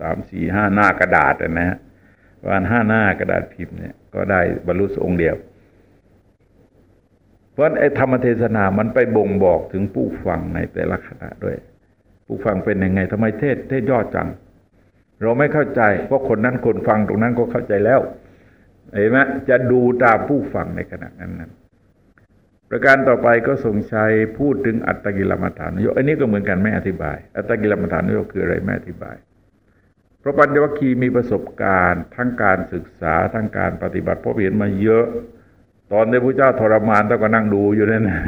สามสี่ห้าหน้ากระดาษนะฮะวันห้าหน้ากระดาษพิมพ์เนี่ยก็ได้บรรลุองค์เดียว ราะไอ้ธรรมเทศนามันไปบ่งบอกถึงผู้ฟังในแต่ละขณะด้วย ผู้ฟังเป็นยังไงทำไมเทศเทศยอดจัง เราไม่เข้าใจเพราะคนนั้นคนฟังตรงนั้นก็เข้าใจแล้วเห็นไหมจะดูตามผู้ฟังในขณะนั้นนั้นประการต่อไปก็ทรงใช้พูดถึงอัตตกิลมัฐานโยกอันนี้ก็เหมือนกันไม่อธิบาย อัตตกิลมัฐานโยกคืออะไรไม่อธิบายเพราะปัญญวคีมีประสบการณ์ ทั้งการศึกษาทั้งการปฏิบัติพบเห็นมาเยอะ ตอนที่พระเจ้าทรมานต้องก็นั่งดูอยู่นั่นนะ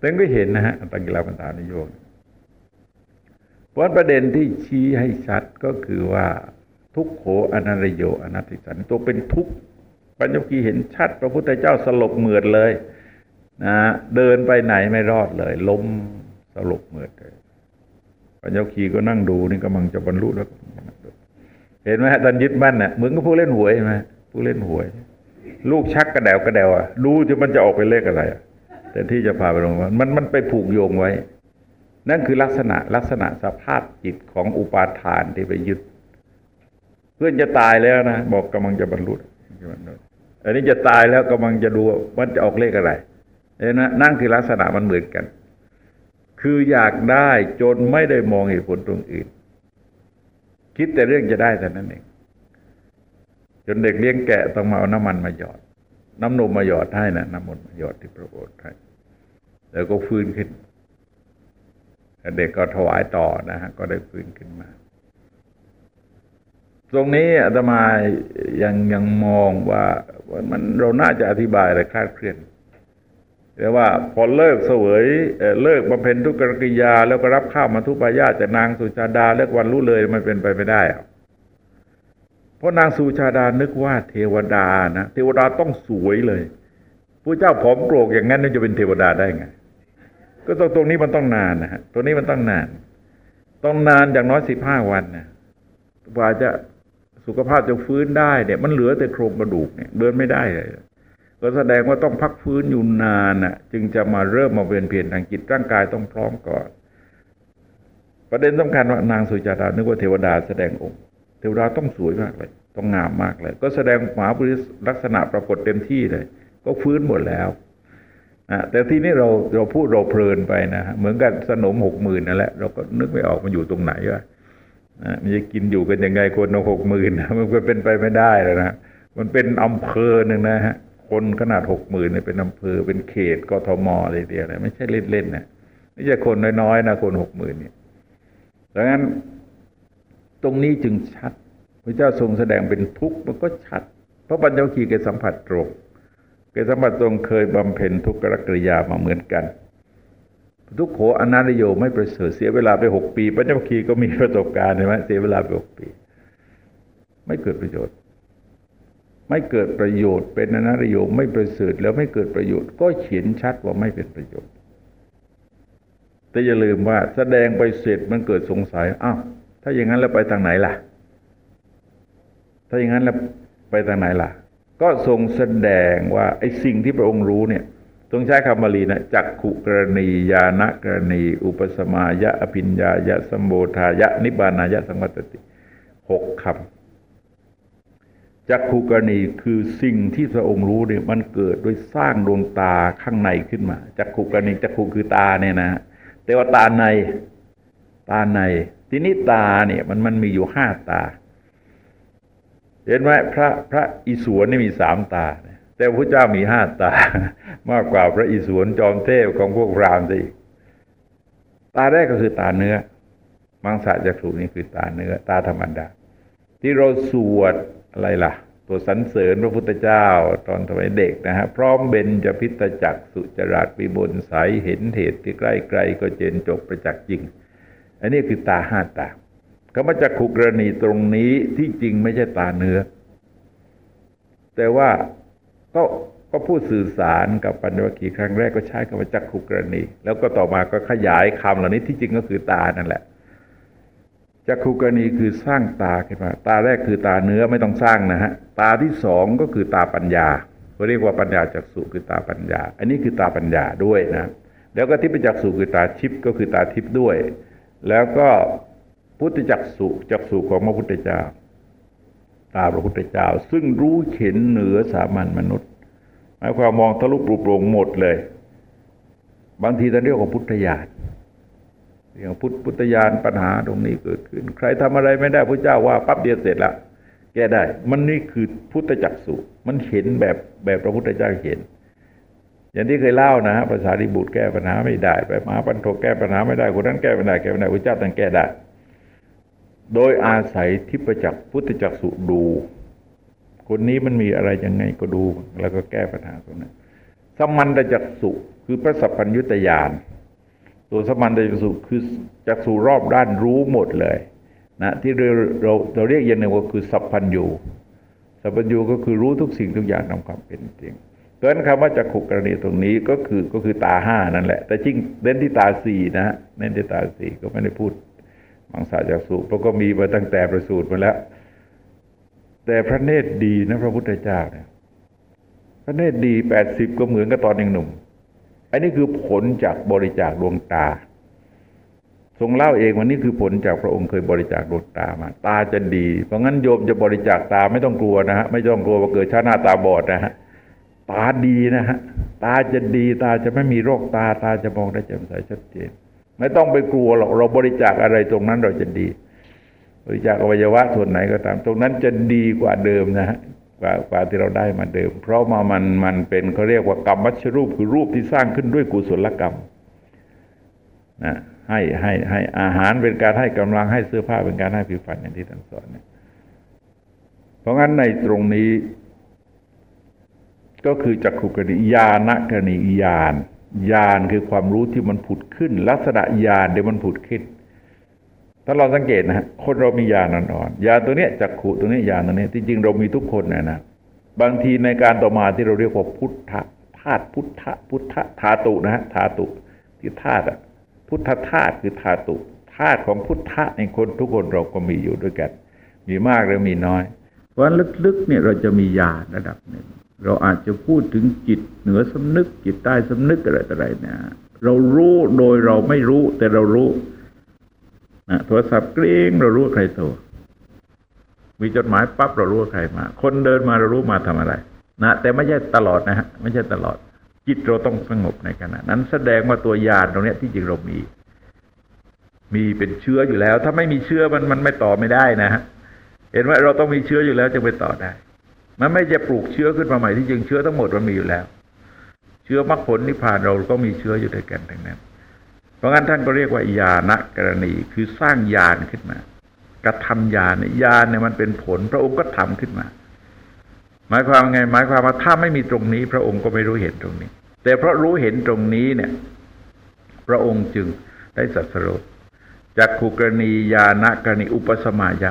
ท่านก็เห็นนะฮะตังกิลาปัญตานิโยมเพราะประเด็นที่ชี้ให้ชัดก็คือว่าทุกโขอนันโยอนัตติสันตัวเป็นทุกข์ปัญญกีเห็นชัด พระพุทธเจ้าสลบเหมือดเลยนะเดินไปไหนไม่รอดเลยล้มสลบเหมือดเลยปัญญกีก็นั่งดูนี่กำลังจะบรรลุแล้ว เห็นไหมท่านยึดมั่นเน่ะเหมือนกับผู้เล่นหวยไหมผู้เล่นหวย ลูกชักกระเดวกระเดวอะดูจะมันจะออกไปเลขอะไรแต่ที่จะพาไปลงมันมันไปผูกโยงไว้ นั่นคือลักษณะลักษณะสภาพจิตของอุปาทานที่ไปยึด เพื่อนจะตายแล้วนะบอกกำลังจะบรรลุอันนี้จะตายแล้วกำลังจะดูว่าจะออกเลขอะไรเนี่ยนะนั่นคือลักษณะมันเหมือนกัน คืออยากได้จนไม่ได้มองเหตุผลตรงอื่น คิดแต่เรื่องจะได้แต่นั้นเอง จนเด็กเลี้ยงแกะต้องมาเอาน้ำมันมาหยอด น้ำนมมาหยอดให้นะน้ำมันมาหยอดที่พระโอษฐ์ให้แล้วก็ฟื้นขึ้นเด็กก็ถวายต่อนะฮะก็ได้ฟื้นขึ้นมา ตรงนี้อาตมายังยังมองว่ามันเราน่าจะอธิบายอะไรคลาดเคลื่อนแต่ว่าพอเลิกเสวยเลิกบำเพ็ญทุกกรกิยา แล้วก็รับข้าวมาทุปายาจากนางสุชาดาเลิกวันรู้เลยมันเป็นไปไม่ได้อะ เพราะนางสุชาดานึกว่าเทวดานะเทวดาต้องสวยเลยผู้เจ้าผอมโปรกอย่างนั้นจะเป็นเทวดาได้ไง ก็ตรงตรงนี้มันต้องนานนะฮะตรงนี้มันต้องนาน ต้องนานอย่างน้อยสิบห้าวันนะกว่าจะสุขภาพจะฟื้นได้เนี่ยมันเหลือแต่โครงกระดูกเนี่ยเดินไม่ได้เลยก็แสดงว่าต้องพักฟื้นอยู่นานน่ะ จึงจะมาเริ่มมาเวียนเพียนทางจิตร่างกายต้องพร้อมก่อน ประเด็นสำคัญว่านางสุจารานึกว่าเทวดาแสดงองค์ เทวดาต้องสวยมากเลย ต้องงามมากเลย ก็แสดงหมาบริลักษณะปรากฏเต็มที่เลย ก็ฟื้นหมดแล้วนะแต่ที่นี้เราเราพูดเราเพลินไปนะเหมือนกันสนมหกหมื่นนั่นแหละเราก็นึกไม่ออกมันอยู่ตรงไหนวะมันจะกินอยู่กันยังไงคนหกหมื่นมันก็เป็นไปไม่ได้แล้วนะมันเป็นอำเภอหนึ่งนะฮะคนขนาดหกหมื่นเนี่ยเป็นอำเภอเป็นเขตกทมอะไรเดียวนะไม่ใช่เล่นๆนะไม่ใช่คนน้อยๆนะคนหกหมื่นเนี่ยดังนั้น ตรงนี้จึงชัดพระเจ้าทรงแสดงเป็นทุกข์มันก็ชัด เพราะปัญญวคีเกสัมผัสตรงเกสัมผัสตรงเคยบำเพ็ญทุกขกริยามาเหมือนกัน ทุกโขอนันโยไม่ประเสริฐเสียเวลาไปหกปีปัญญวคีก็มีประสบการณ์ใช่ไหมเสียเวลาไปหกปี ไม่เกิดประโยชน์ ไม่เกิดประโยชน์ เป็นอนัตโยไม่ประเสริฐแล้วไม่เกิดประโยชน์ ก็เขียนชัดว่าไม่เป็นประโยชน์แต่อย่าลืมว่าแสดงไปเสร็จมันเกิดสงสัยอ้าว ถ้าอย่างนั้นแล้วไปทางไหนล่ะ ถ้าอย่างนั้นแล้วไปทางไหนล่ะ ก็ทรงแสดงว่าไอ้สิ่งที่พระองค์รู้เนี่ยทรงใช้คำบาลีนะจักขุกรณียานกรณี อุปสมายะอภิญญายะสมโบทายะ นิบานายะสังวัตติหกคำจักขุกรณีคือสิ่งที่พระองค์รู้เนี่ยมันเกิดโดยสร้างดวงตาข้างในขึ้นมาจักขุกรณีจักขุคือตาเนี่ยนะแต่ว่าตาใน ตาในทีนี้ตาเนี่ยมันมันมีอยู่ห้าตา เห็นไหมพระพระอิศวรนี่มีสามตา แต่พระเจ้ามีห้าตา มากกว่าพระอิศวรจอมเทพของพวกรามสิตาแรกก็คือตาเนื้อ มังสะจักขุนี่คือตาเนื้อ ตาธรรมดา ที่เราสวดอะไรล่ะ ตัวสรรเสริญพระพุทธเจ้าตอนสมัยเด็กนะฮะ พร้อมเบญจะพิตจักสุจราชวิบลใสเห็นเหตุที่ใกล้ไกลก็เจนจบประจักษ์จริง อันนี้คือตาห้าตาคำว่าจักขุกรณีตรงนี้ที่จริงไม่ใช่ตาเนื้อ แต่ว่าก็ก็พูดสื่อสารกับปัญญวคีครั้งแรกก็ใช้คำว่าจักขุกรณี แล้วก็ต่อมาก็ขยายคำเหล่านี้ที่จริงก็คือตานั่นแหละจักขุกรณีคือสร้างตาขึ้นมา ตาแรกคือตาเนื้อไม่ต้องสร้างนะฮะตาที่สองก็คือตาปัญญาเขาเรียกว่าปัญญาจักสุคือตาปัญญา อันนี้คือตาปัญญาด้วยนะ แล้วก็ที่เป็นจักสุคือตาทิพย์ก็คือตาทิพย์ด้วย แล้วก็พุทธจักสุจักสุของพระพุทธเจ้า ตาพระพุทธเจ้า ซึ่งรู้เห็นเหนือสามัญมนุษย์หมายความมองทะลุปลุกโปร่งหมดเลย บางทีท่านเรียกว่าพุทธญาณอย่างพุทธพุทธญาณปัญหาตรงนี้เกิดขึ้น ใครทำอะไรไม่ได้พระเจ้าว่าปั๊บเดียวเสร็จละแก้ได้ มันนี่คือพุทธจักสุมันเห็นแบบแบบพระพุทธเจ้าเห็น อย่างที่เคยเล่านะฮะภาษาดิบุตรแก้ปัญหาไม่ได้ ไปมาปันโทแก้ปัญหาไม่ได้คนนั้นแก้ไม่ได้แก้ไม่ได้พระเจ้าต้งแก้ได้ โดยอาศัยทิพจักพุทธจักสุดู คนนี้มันมีอะไรยังไงก็ดู แล้วก็แก้ปัญหาตรงนั้นสมันตจักสุคือพระสัพพัญญุตยานตัวสมันตจักสุคือจักสุรอบด้านรู้หมดเลยนะที่เราเราเราเรียกอย่างหนึ่งว่าคือสัพพัญญูสัพพัญญูก็คือรู้ทุกสิ่งทุกอย่างตามความเป็นจริง เพราะนั้นคำว่าจักขุกรณีตรงนี้ก็คือก็คือตาห้านั่นแหละ แต่จริงเน้นที่ตาสี่นะฮะเน้นที่ตาสี่ก็ไม่ได้พูดมังสาจักสุเพราะก็มีมาตั้งแต่ประสูติมาแล้ว แต่พระเนตรดีนะพระพุทธเจ้าเนี่ยพระเนตรดีแปดสิบก็เหมือนกับตอนยังหนุ่ม อันนี้คือผลจากบริจาคดวงตา ทรงเล่าเองวันนี้คือผลจากพระองค์เคยบริจาคดวงตามา ตาจะดี เพราะงั้นโยมจะบริจาคตาไม่ต้องกลัวนะฮะไม่ต้องกลัวว่าเกิดชาติหน้าตาบอดนะฮะ ตาดีนะฮะตาจะดีตาจะไม่มีโรคตาตาจะมองได้แจ่มใสชัดเจน ไม่ต้องไปกลัวหรอกเราบริจาคอะไรตรงนั้นเราจะดี บริจาคอวัยวะส่วนไหนก็ตาม ตรงนั้นจะดีกว่าเดิมนะฮะกว่ากว่าที่เราได้มาเดิม เพราะมามันมันเป็นเขาเรียกว่ากรรมวัชรูปคือรูปที่สร้างขึ้นด้วยกุศลกรรมนะให้ให้ให้อาหารเป็นการให้กำลังให้เสื้อผ้าเป็นการให้ผิวพรรณอย่างที่ท่านสอนเนี่ยเพราะงั้นในตรงนี้ ก็คือจักขุกรณีญาณกรณีญาณญาณคือความรู้ที่มันผุดขึ้น ลักษณะญาณเดี๋ยวมันผุดขึ้น ถ้าเราสังเกตนะฮะคนเรามีญาณอ่อนๆญาณตัวเนี้ยจักขุตัวนี้ญาณตัวนี้ที่จริงเรามีทุกคนนะนะบางทีในการต่อมาที่เราเรียกว่าพุทธธาตุพุทธพุทธธาตุนะฮะธาตุที่ธาตุอะพุทธธาตุคือธาตุธาตุของพุทธะในคนทุกคนเราก็มีอยู่ด้วยกัน มีมากหรือมีน้อย เพราะลึกๆเนี่ยเราจะมีญาณระดับหนึ่ง เราอาจจะพูดถึงจิตเหนือสำนึก จิตใต้สำนึกอะไรต่ออะไรเนี่ย เรารู้โดยเราไม่รู้ แต่เรารู้นะโทรศัพท์กริ้งเรารู้ใครโทรมีจดหมายปั๊บเรารู้ใครมา คนเดินมาเรารู้มาทำอะไร นะแต่ไม่ใช่ตลอดนะฮะไม่ใช่ตลอด จิตเราต้องสงบในขณะนั้นแสดงว่าตัวยานตรงนี้ที่จริงเรามี มีเป็นเชื้ออยู่แล้ว ถ้าไม่มีเชื้อมันมันไม่ต่อไม่ได้นะฮะเห็นว่าเราต้องมีเชื้ออยู่แล้วจึงไปต่อได้ มันไม่จะปลูกเชื้อขึ้นมาใหม่ที่จริงเชื้อทั้งหมดมันมีอยู่แล้ว เชื้อมรรคผลนิพพานเราก็มีเชื้ออยู่ด้วยกันทั้งนั้น เพราะงั้นท่านก็เรียกว่าญาณกรณีคือสร้างญาณขึ้นมากระทำญาณญาณเนี่ยมันเป็นผล พระองค์ก็ทำขึ้นมา หมายความไง หมายความว่าถ้าไม่มีตรงนี้ พระองค์ก็ไม่รู้เห็นตรงนี้ แต่เพราะรู้เห็นตรงนี้เนี่ย พระองค์จึงได้สัสรุปจากขุกรณีญาณกรณีอุปสมายะ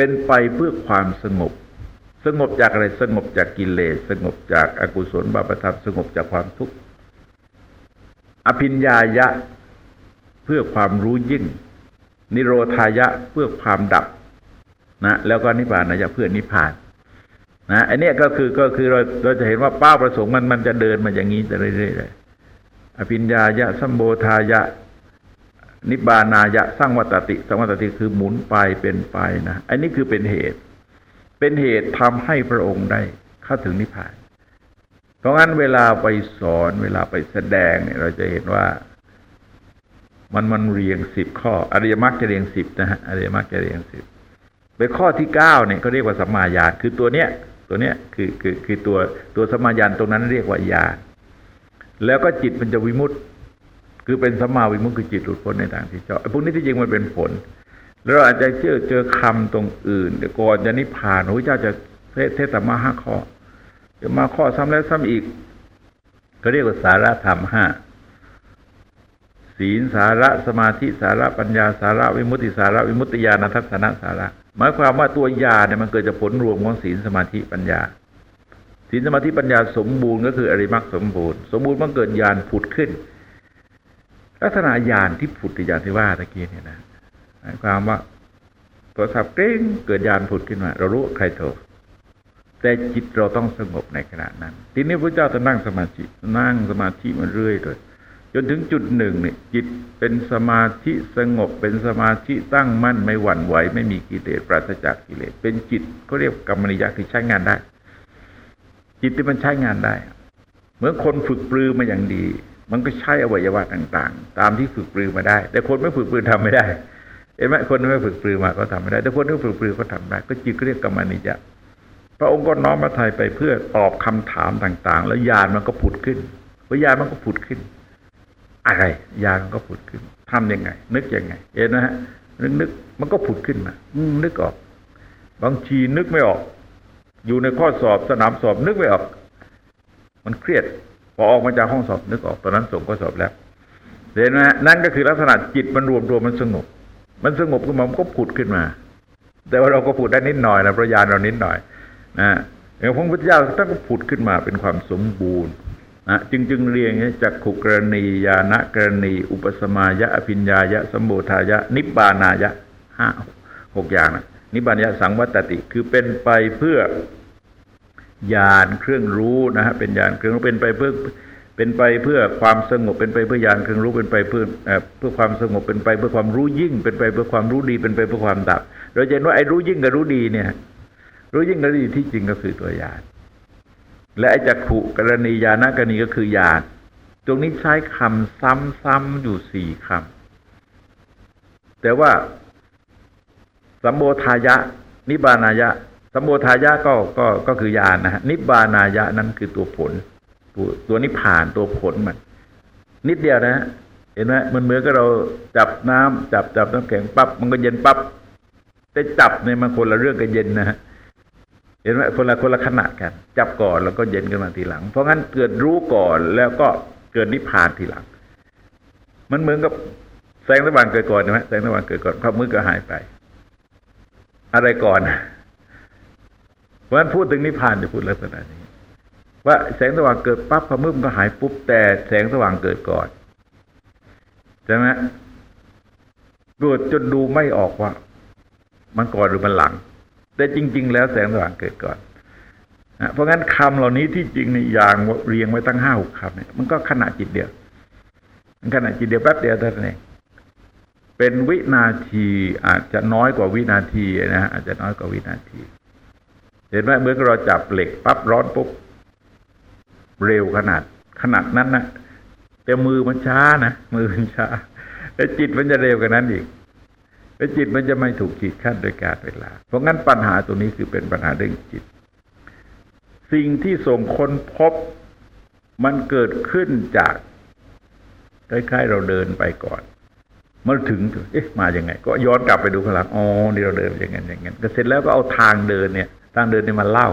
เป็นไปเพื่อความสงบ สงบจากอะไรสงบจากกิเลสสงบจากอากุศลบาปธรรมสงบจากความทุกข์อภิญญายะเพื่อความรู้ยิ่ง นิโรธายะเพื่อความดับนะแล้วก็นิพพานายะเพื่อนิพพานนะอันนี้ก็คือก็คือเราเราจะเห็นว่าเป้าประสงค์มันมันจะเดินมาอย่างนี้เรื่อยๆเลยอภิญญายะสัมโบธายะ นิบานายะสร้างวัตติสร้างวัตติคือหมุนไปเป็นไปนะอันนี้คือเป็นเหตุ เป็นเหตุทำให้พระองค์ได้เข้าถึงนิพพาน เพราะงั้นเวลาไปสอนเวลาไปแสดงเนี่ยเราจะเห็นว่า มันมันเรียงสิบข้อ อริยมรรคจะเรียงสิบนะฮะอริยมรรคจะเรียงสิบไปข้อที่เก้าเนี่ยเขาเรียกว่าสัมมาญาณคือตัวเนี้ยตัวเนี้ยคือคือคือตัวตัวสัมมาญาณตรงนั้นเรียกว่าญาณแล้วก็จิตมันจะวิมุตต์ คือเป็นสัมมาวิมุตต์คือจิตหลุดพ้นในทางที่ชอบพวกนี้ที่จริงมันเป็นผล แล้วเราอาจจะเจอเจอคำตรงอื่นก่อนจะนิพพานพระเจ้าจะเทศเทศมาห้าข้อจะมาข้อซ้ำแล้วซ้ำอีก ก็เรียกว่าสาระธรรมห้าศีลสาระสมาธิสาระปัญญาสาระวิมุตติสาระวิมุตติญาณทัศนะสาระ หมายความว่าตัวยาเนี่ยมันเกิดจากผลรวมของศีลสมาธิปัญญา ศีลสมาธิปัญญาสมบูรณ์ก็คืออริมักสมบูรณ์ สมบูรณ์มันเกิดญาณผุดขึ้น ลักษณะญาณที่ผุดญาณที่ว่าตะกี้เนี่ยนะหมายความว่าตัวสับเก้งเกิดญาณผุดขึ้นมา เรารู้ใครโทรแต่จิตเราต้องสงบในขณะนั้น ทีนี้พระเจ้าจะนั่งสมาธินั่งสมาธิมันเรื่อยเลยจนถึงจุดหนึ่งเนี่ยจิตเป็นสมาธิสงบเป็นสมาธิตั้งมั่นไม่หวั่นไหว ไม่มีกิเลสปราศจากกิเลสเป็นจิตเขาเรียกกรรมนิยะคือใช้งานได้ จิตที่มันใช้งานได้ เหมือนคนฝึกปรือมาอย่างดี มันก็ใช้อวัยวะต่างๆ ตามที่ฝึกปรือมาได้ แต่คนไม่ฝึกปรือทำไม่ได้เห็นไหมคนไม่ฝึกปรือมาก็ทำไม่ได้ แต่คนที่ฝึกปรือก็ทำได้ ก็จิตก็เรียกกรรมนิยะพระองค์ก็น้อมพระทัยไปเพื่อตอบคำถามต่าง ๆ แล้วญาณมันก็ผุดขึ้นพอญาณมันก็ผุดขึ้น อะไรยามันก็ผุดขึ้น ทํำยังไง นึกยังไง เห็นนะฮะนึกนึกมันก็ผุดขึ้นมาอืนึกออก บางทีนึกไม่ออก อยู่ในข้อสอบสนามสอบนึกไม่ออก มันเครียด พอออกมาจากห้องสอบนึกออกตอนนั้นส่งก็สอบแล้วเห็นไหมนั่นก็คือลักษณะจิตมันรวมรวมมันสงบ มันสงบขึ้นมามันก็ผุดขึ้นมา แต่ว่าเราก็ผุดได้นิดหน่อยนะพระญาณเรานิดหน่อยนะอย่างพระพุทธเจ้าท่านก็ผุดขึ้นมาเป็นความสมบูรณ์นะจึงจึงเรียงจากขุกรณียานะกรณี อุปสมายะอภิญญายะสมโภทายะ นิบานายะห้าหกอย่างนะนิบานายะสังวัตติ คือเป็นไปเพื่อ ญาณเครื่องรู้นะฮะเป็นญาณเครื่องรู้เป็นไปเพื่อเป็นไปเพื่อความสงบเป็นไปเพื่อญาณเครื่องรู้เป็นไปเพื่อเพื่อความสงบเป็นไปเพื่อความรู้ยิ่ง เป็นไปเพื่อความรู้ดีเป็นไปเพื่อความดับ เราจะเห็นว่าไอ้รู้ยิ่งกับรู้ดีเนี่ย รู้ยิ่งกับรู้ดีที่จริงก็คือตัวญาณและไอ้จักขุกรณียานกรณีก็คือญาณตรงนี้ใช้คำซ้ำๆอยู่สี่คำแต่ว่าสัมโบทายะ นิบานายะ สัมโบทายะก็ก็ก็คือญาณนะฮะนิบานายะนั้นคือตัวผล ตัวตัวนิพพานตัวผลมัน นิดเดียวนะ เห็นไหมมันเหมือนกับเราจับน้ำจับจับน้ำแข็งปั๊บมันก็เย็นปั๊บแต่จับเนี่ยมันคนละเรื่องกับเย็นนะฮะเห็นไหมคนละคนละขณะกัน จับก่อนแล้วก็เย็นกันมาทีหลัง เพราะงั้นเกิดรู้ก่อนแล้วก็เกิดนิพพานทีหลัง มันเหมือนกับแสงสว่างเกิดก่อนใช่ไหมแสงสว่างเกิดก่อนความมืดก็หายไป อะไรก่อน เพราะฉะนั้นพูดถึงนิพพานจะพูดลักษณะนี้ ว่าแสงสว่างเกิดปั๊บความมืดก็หายปุ๊บแต่แสงสว่างเกิดก่อนใช่ไหมเกิดจนดูไม่ออกว่า มันก่อนหรือมันหลัง แต่จริง ๆ แล้วแสงสว่างเกิดก่อนนะเพราะงั้นคำเหล่านี้ที่จริงในอย่างเรียงไว้ตั้งห้าหกคำเนี่ยมันก็ขณะจิตเดียวมันขณะจิตเดียวแป๊บเดียวเท่านั้นเองเป็นวินาทีอาจจะน้อยกว่าวินาทีนะฮะอาจจะน้อยกว่าวินาที เห็นไหมเมื่อเราจับเหล็กปั๊บร้อนปุ๊บเร็วขนาด ขนาดนั้นนะแต่มือมันช้านะมือมันช้าแต่จิตมันจะเร็วกว่านั้นอีกแล้วจิตมันจะไม่ถูกจิตขั้นโดยการเวลา เพราะงั้นปัญหาตัวนี้คือเป็นปัญหาเรื่องจิต สิ่งที่ส่งคนพบมันเกิดขึ้นจากคล้ายๆเราเดินไปก่อนเมื่อถึงเอ๊ะมาอย่างไง ก็ย้อนกลับไปดูข้างหลังอ๋อนี่เราเดินอย่างไงอย่างไงก็เสร็จแล้วก็เอาทางเดินเนี่ย ทางเดินนี่มาเล่า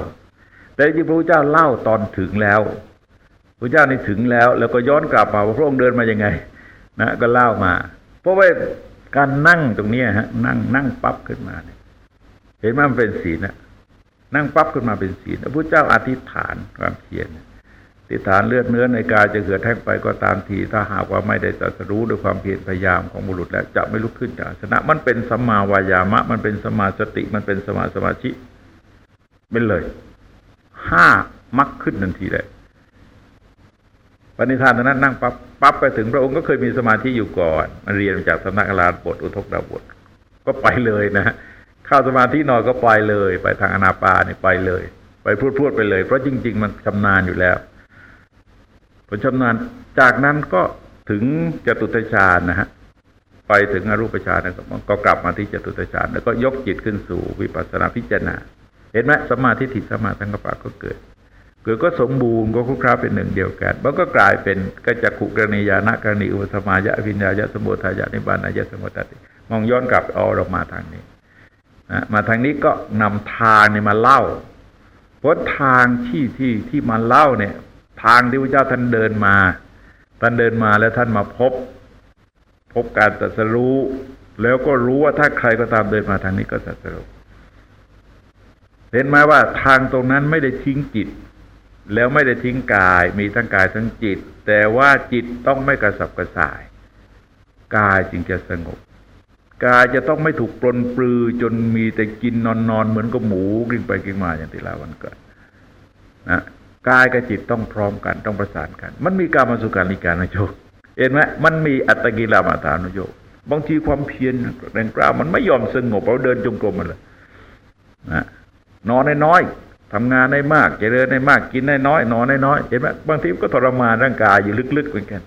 แต่จริงพระพุทธเจ้าเล่าตอนถึงแล้วพระเจ้านี่ถึงแล้ว แล้วก็ย้อนกลับมาว่าพระองค์เดินมาอย่างไง นะก็เล่ามา เพราะว่าการนั่งตรงนี้ฮะ นั่งนั่งปั๊บขึ้นมาเนี่ยเห็นไหมมันเป็นศีลนะนั่งปั๊บขึ้นมาเป็นศีลพระพุทธเจ้าอธิษฐานความเพียรอธิษฐานเลือดเนื้อในกายจะเกิดแท้งไปก็ตามที ถ้าหากว่าไม่ได้ตรัสรู้ด้วยความเพียรพยายามของบุรุษแล้วจะไม่ลุกขึ้นจากสนะมันเป็นสัมมาวายามะ มันเป็นสมาสติมันเป็นสมาสมาธิ เป็นเลยห้ามักขึ้นทันทีเลยปณิธานตอนนั้นนั่งปั๊บปั๊บไปถึงพระองค์ก็เคยมีสมาธิอยู่ก่อนมาเรียนจากสำนักอลาบทอุทกดาบท ก็ไปเลยนะเข้าสมาธินอนก็ไปเลย ไปทางอนาปานี่ไปเลย ไปพูดพูดไปเลย เพราะจริง ๆ มันชำนาญอยู่แล้วพอชำนาญจากนั้นก็ถึงจตุตฌานนะฮะไปถึงอรูปฌานก็กลับมาที่จตุตฌานแล้วก็ยกจิตขึ้นสู่วิปัสสนาพิจารณา เห็นไหมสมาธิถิสมาสังกปะก็เกิด เกิดก็สมบูรณ์ก็คุกคราเป็นหนึ่งเดียวกันมันก็กลายเป็นกจักขุกรณียานะกรณีอุปสมายะวิญญาญะสมุทายะนิบานายะสมุตติมองย้อนกลับเอาเรามาทางนี้นะมาทางนี้ก็นำทางนี่มาเล่าเพราะทางที่ที่ที่มาเล่าเนี่ย ทางที่พระเจ้าท่านเดินมาท่านเดินมาแล้วท่านมาพบ พบการตรัสรู้ แล้วก็รู้ว่าถ้าใครก็ตามเดินมาทางนี้ก็ตรัสรู้ เห็นไหมว่าทางตรงนั้นไม่ได้ทิ้งจิต แล้วไม่ได้ทิ้งกาย มีทั้งกายทั้งจิต แต่ว่าจิตต้องไม่กระสับกระส่าย กายจึงจะสงบ กายจะต้องไม่ถูกปลนปลือจนมีแต่กินนอนนอนเหมือนกับหมูกินไปกินมาอย่างที่ลาวันเกิดนะกายกับจิตต้องพร้อมกันต้องประสานกัน มันมีการมาสุการนิการนโยกเห็นไหมมันมีอัตกิลามาฐานโยกบางทีความเพียรแรงกล้ามันไม่ยอมสงบเราเดินจงกรมมันเลยนะ นอนน้อยๆทำงานได้มากเจริญได้มากกินได้น้อย นอนได้น้อยเห็นไหมบางทีก็ทรมานร่างกายอยู่ลึกๆเหมือนกัน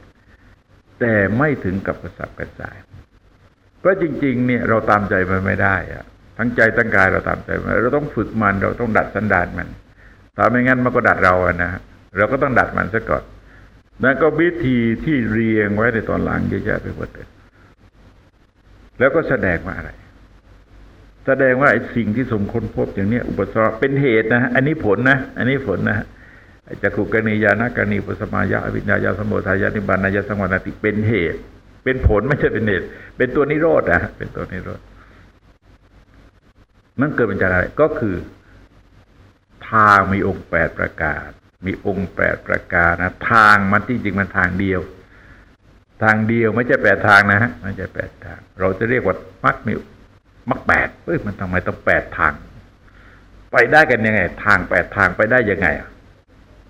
แต่ไม่ถึงกับกระสับกระส่าย เพราะจริง ๆ เนี่ยเราตามใจมันไม่ได้อะทั้งใจทั้งกายเราตามใจมันเราต้องฝึกมันเราต้องดัดสันดานมันถ้าไม่งั้นมันก็ดัดเราอะนะเราก็ต้องดัดมันซะก่อนนั่นก็วิธีที่เรียงไว้ในตอนหลังเยอะแยะไปหมดเลยแล้วก็แสดงว่าอะไร แสดงว่าไอ้สิ่งที่สมค้นพบอย่างเนี้ยอุปสรรคเป็นเหตุนะอันนี้ผลนะอันนี้ผลนะจักขุกรณียานกรณีปสมายะอวิญญาญาสมุทัยานิบานายสังวรติเป็นเหตุ เป็นผลไม่ใช่เป็นเหตุ เป็นตัวนิโรธนะเป็นตัวนิโรธมันเกิดเป็นจากอะไรก็คือทางมีองค์แปดประการมีองค์แปดประการนะทางมันที่จริงมันทางเดียว ทางเดียวไม่ใช่แปดทางนะฮะไม่ใช่แปดทาง เราจะเรียกว่ามักมี มักแปดเอ้ยมันทำไมต้องแปดทาง ไปได้กันยังไง ทางแปดทางไปได้ยังไง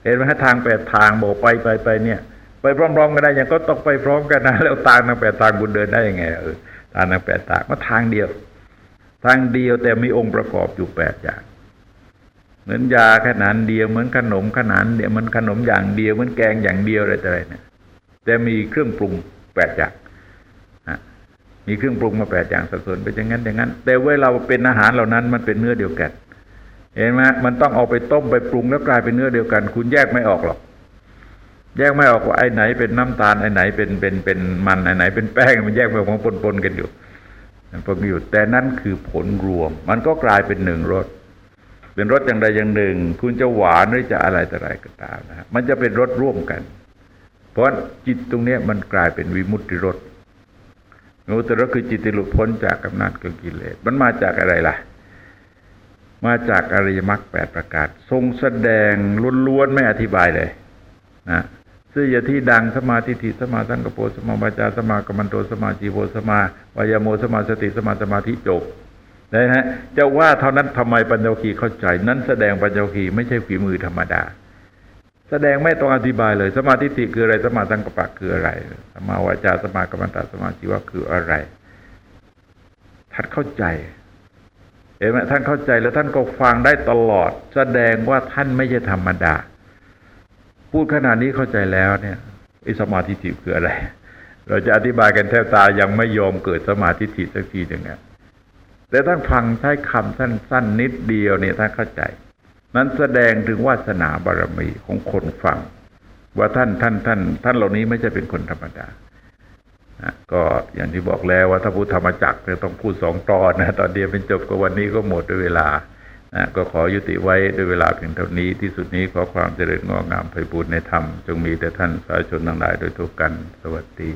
เห็นไหมฮะทางแปดทางบอกไปไปไปเนี่ย ไปพร้อมๆกันได้ยังก็ต้องไปพร้อมกันนะแล้วทางทางแปดทางคุณเดินได้ยังไงเออทางทางแปดทางมันทางเดียว ทางเดียวแต่มีองค์ประกอบอยู่แปดอย่างเหมือนยาขนาดเดียวเหมือนขนมขนาดเดียวมือนขนมอย่างเดียวเหมือนแกงอย่างเดียวอะไรต่ออะไรเนี่ยแต่มีเครื่องปรุงแปดอย่าง มีเครื่องปรุงมาแปดอย่างสัดส่วนเป็นอย่างนั้นอย่างนั้น แต่เวลาเป็นอาหารเหล่านั้นมันเป็นเนื้อเดียวกันเห็นไหมมันต้องเอาไปต้มไปปรุงแล้วกลายเป็นเนื้อเดียวกัน คุณแยกไม่ออกหรอก แยกไม่ออกว่าไอ้ไหนเป็นน้ำตาลไอ้ไหนเป็นเป็นเป็นมันไอ้ไหนเป็นแป้งมันแยกไม่ออกมันปนๆกันอยู่มันปนอยู่แต่นั้นคือผลรวม มันก็กลายเป็นหนึ่งรสเป็นรสอย่างใดอย่างหนึ่ง คุณจะหวานหรือจะอะไรแต่ไรก็ตามนะมันจะเป็นรสร่วมกัน เพราะจิตตรงนี้มันกลายเป็นวิมุตติรส วิมุตรคือจิตหลุดพ้นจากอำนาจของกิเลสมันมาจากอะไรล่ะ มาจากอริยมรรคแปดประการทรงแสดงล้วนๆไม่อธิบายเลยนะซึ่งอย่าที่ดังสมาธิิสมาสังกปสมาบาจาสมากรรมโตสมาจีโวสมาวายโมสมาสติสมาสมาธิจบนะฮะจะว่าเท่านั้นทำไมปัญญคีเข้าใจ นั้นแสดงปัญญคีไม่ใช่ฝีมือธรรมดา แสดงไม่ต้องอธิบายเลย สมาธิิคืออะไร สมาสังกปะคืออะไร สมาวาจา สมากรรมตาสมาจีวะคืออะไรท่านเข้าใจ เห็นไหมท่านเข้าใจแล้วท่านก็ฟังได้ตลอด แสดงว่าท่านไม่ใช่ธรรมดา พูดขนาดนี้เข้าใจแล้วเนี่ยไอิสมาธิิคืออะไร เราจะอธิบายกันแทบตายังไม่ยอมเกิดสมาธิิสักทีหนึ่งอะแต่ท่านฟังใช้คำสั้นๆนิดเดียวเนี่ยท่านเข้าใจ นั้นแสดงถึงวาสนาบารมีของคนฟัง ว่าท่านท่านท่านท่านเหล่านี้ไม่ใช่เป็นคนธรรมดาก็อย่างที่บอกแล้วว่าถ้าพูดธรรมจักรต้องพูดสองตอนนะตอนเดียวเป็นจบก็วันนี้ก็หมดด้วยเวลานะก็ขอยุติไว้ด้วยเวลาเพียงเท่านี้ที่สุดนี้ขอความเจริญงอกงามไพบูรณในธรรม จงมีแต่ท่านสาธุชนทั้งหลายโดยทุกกัน สวัสดี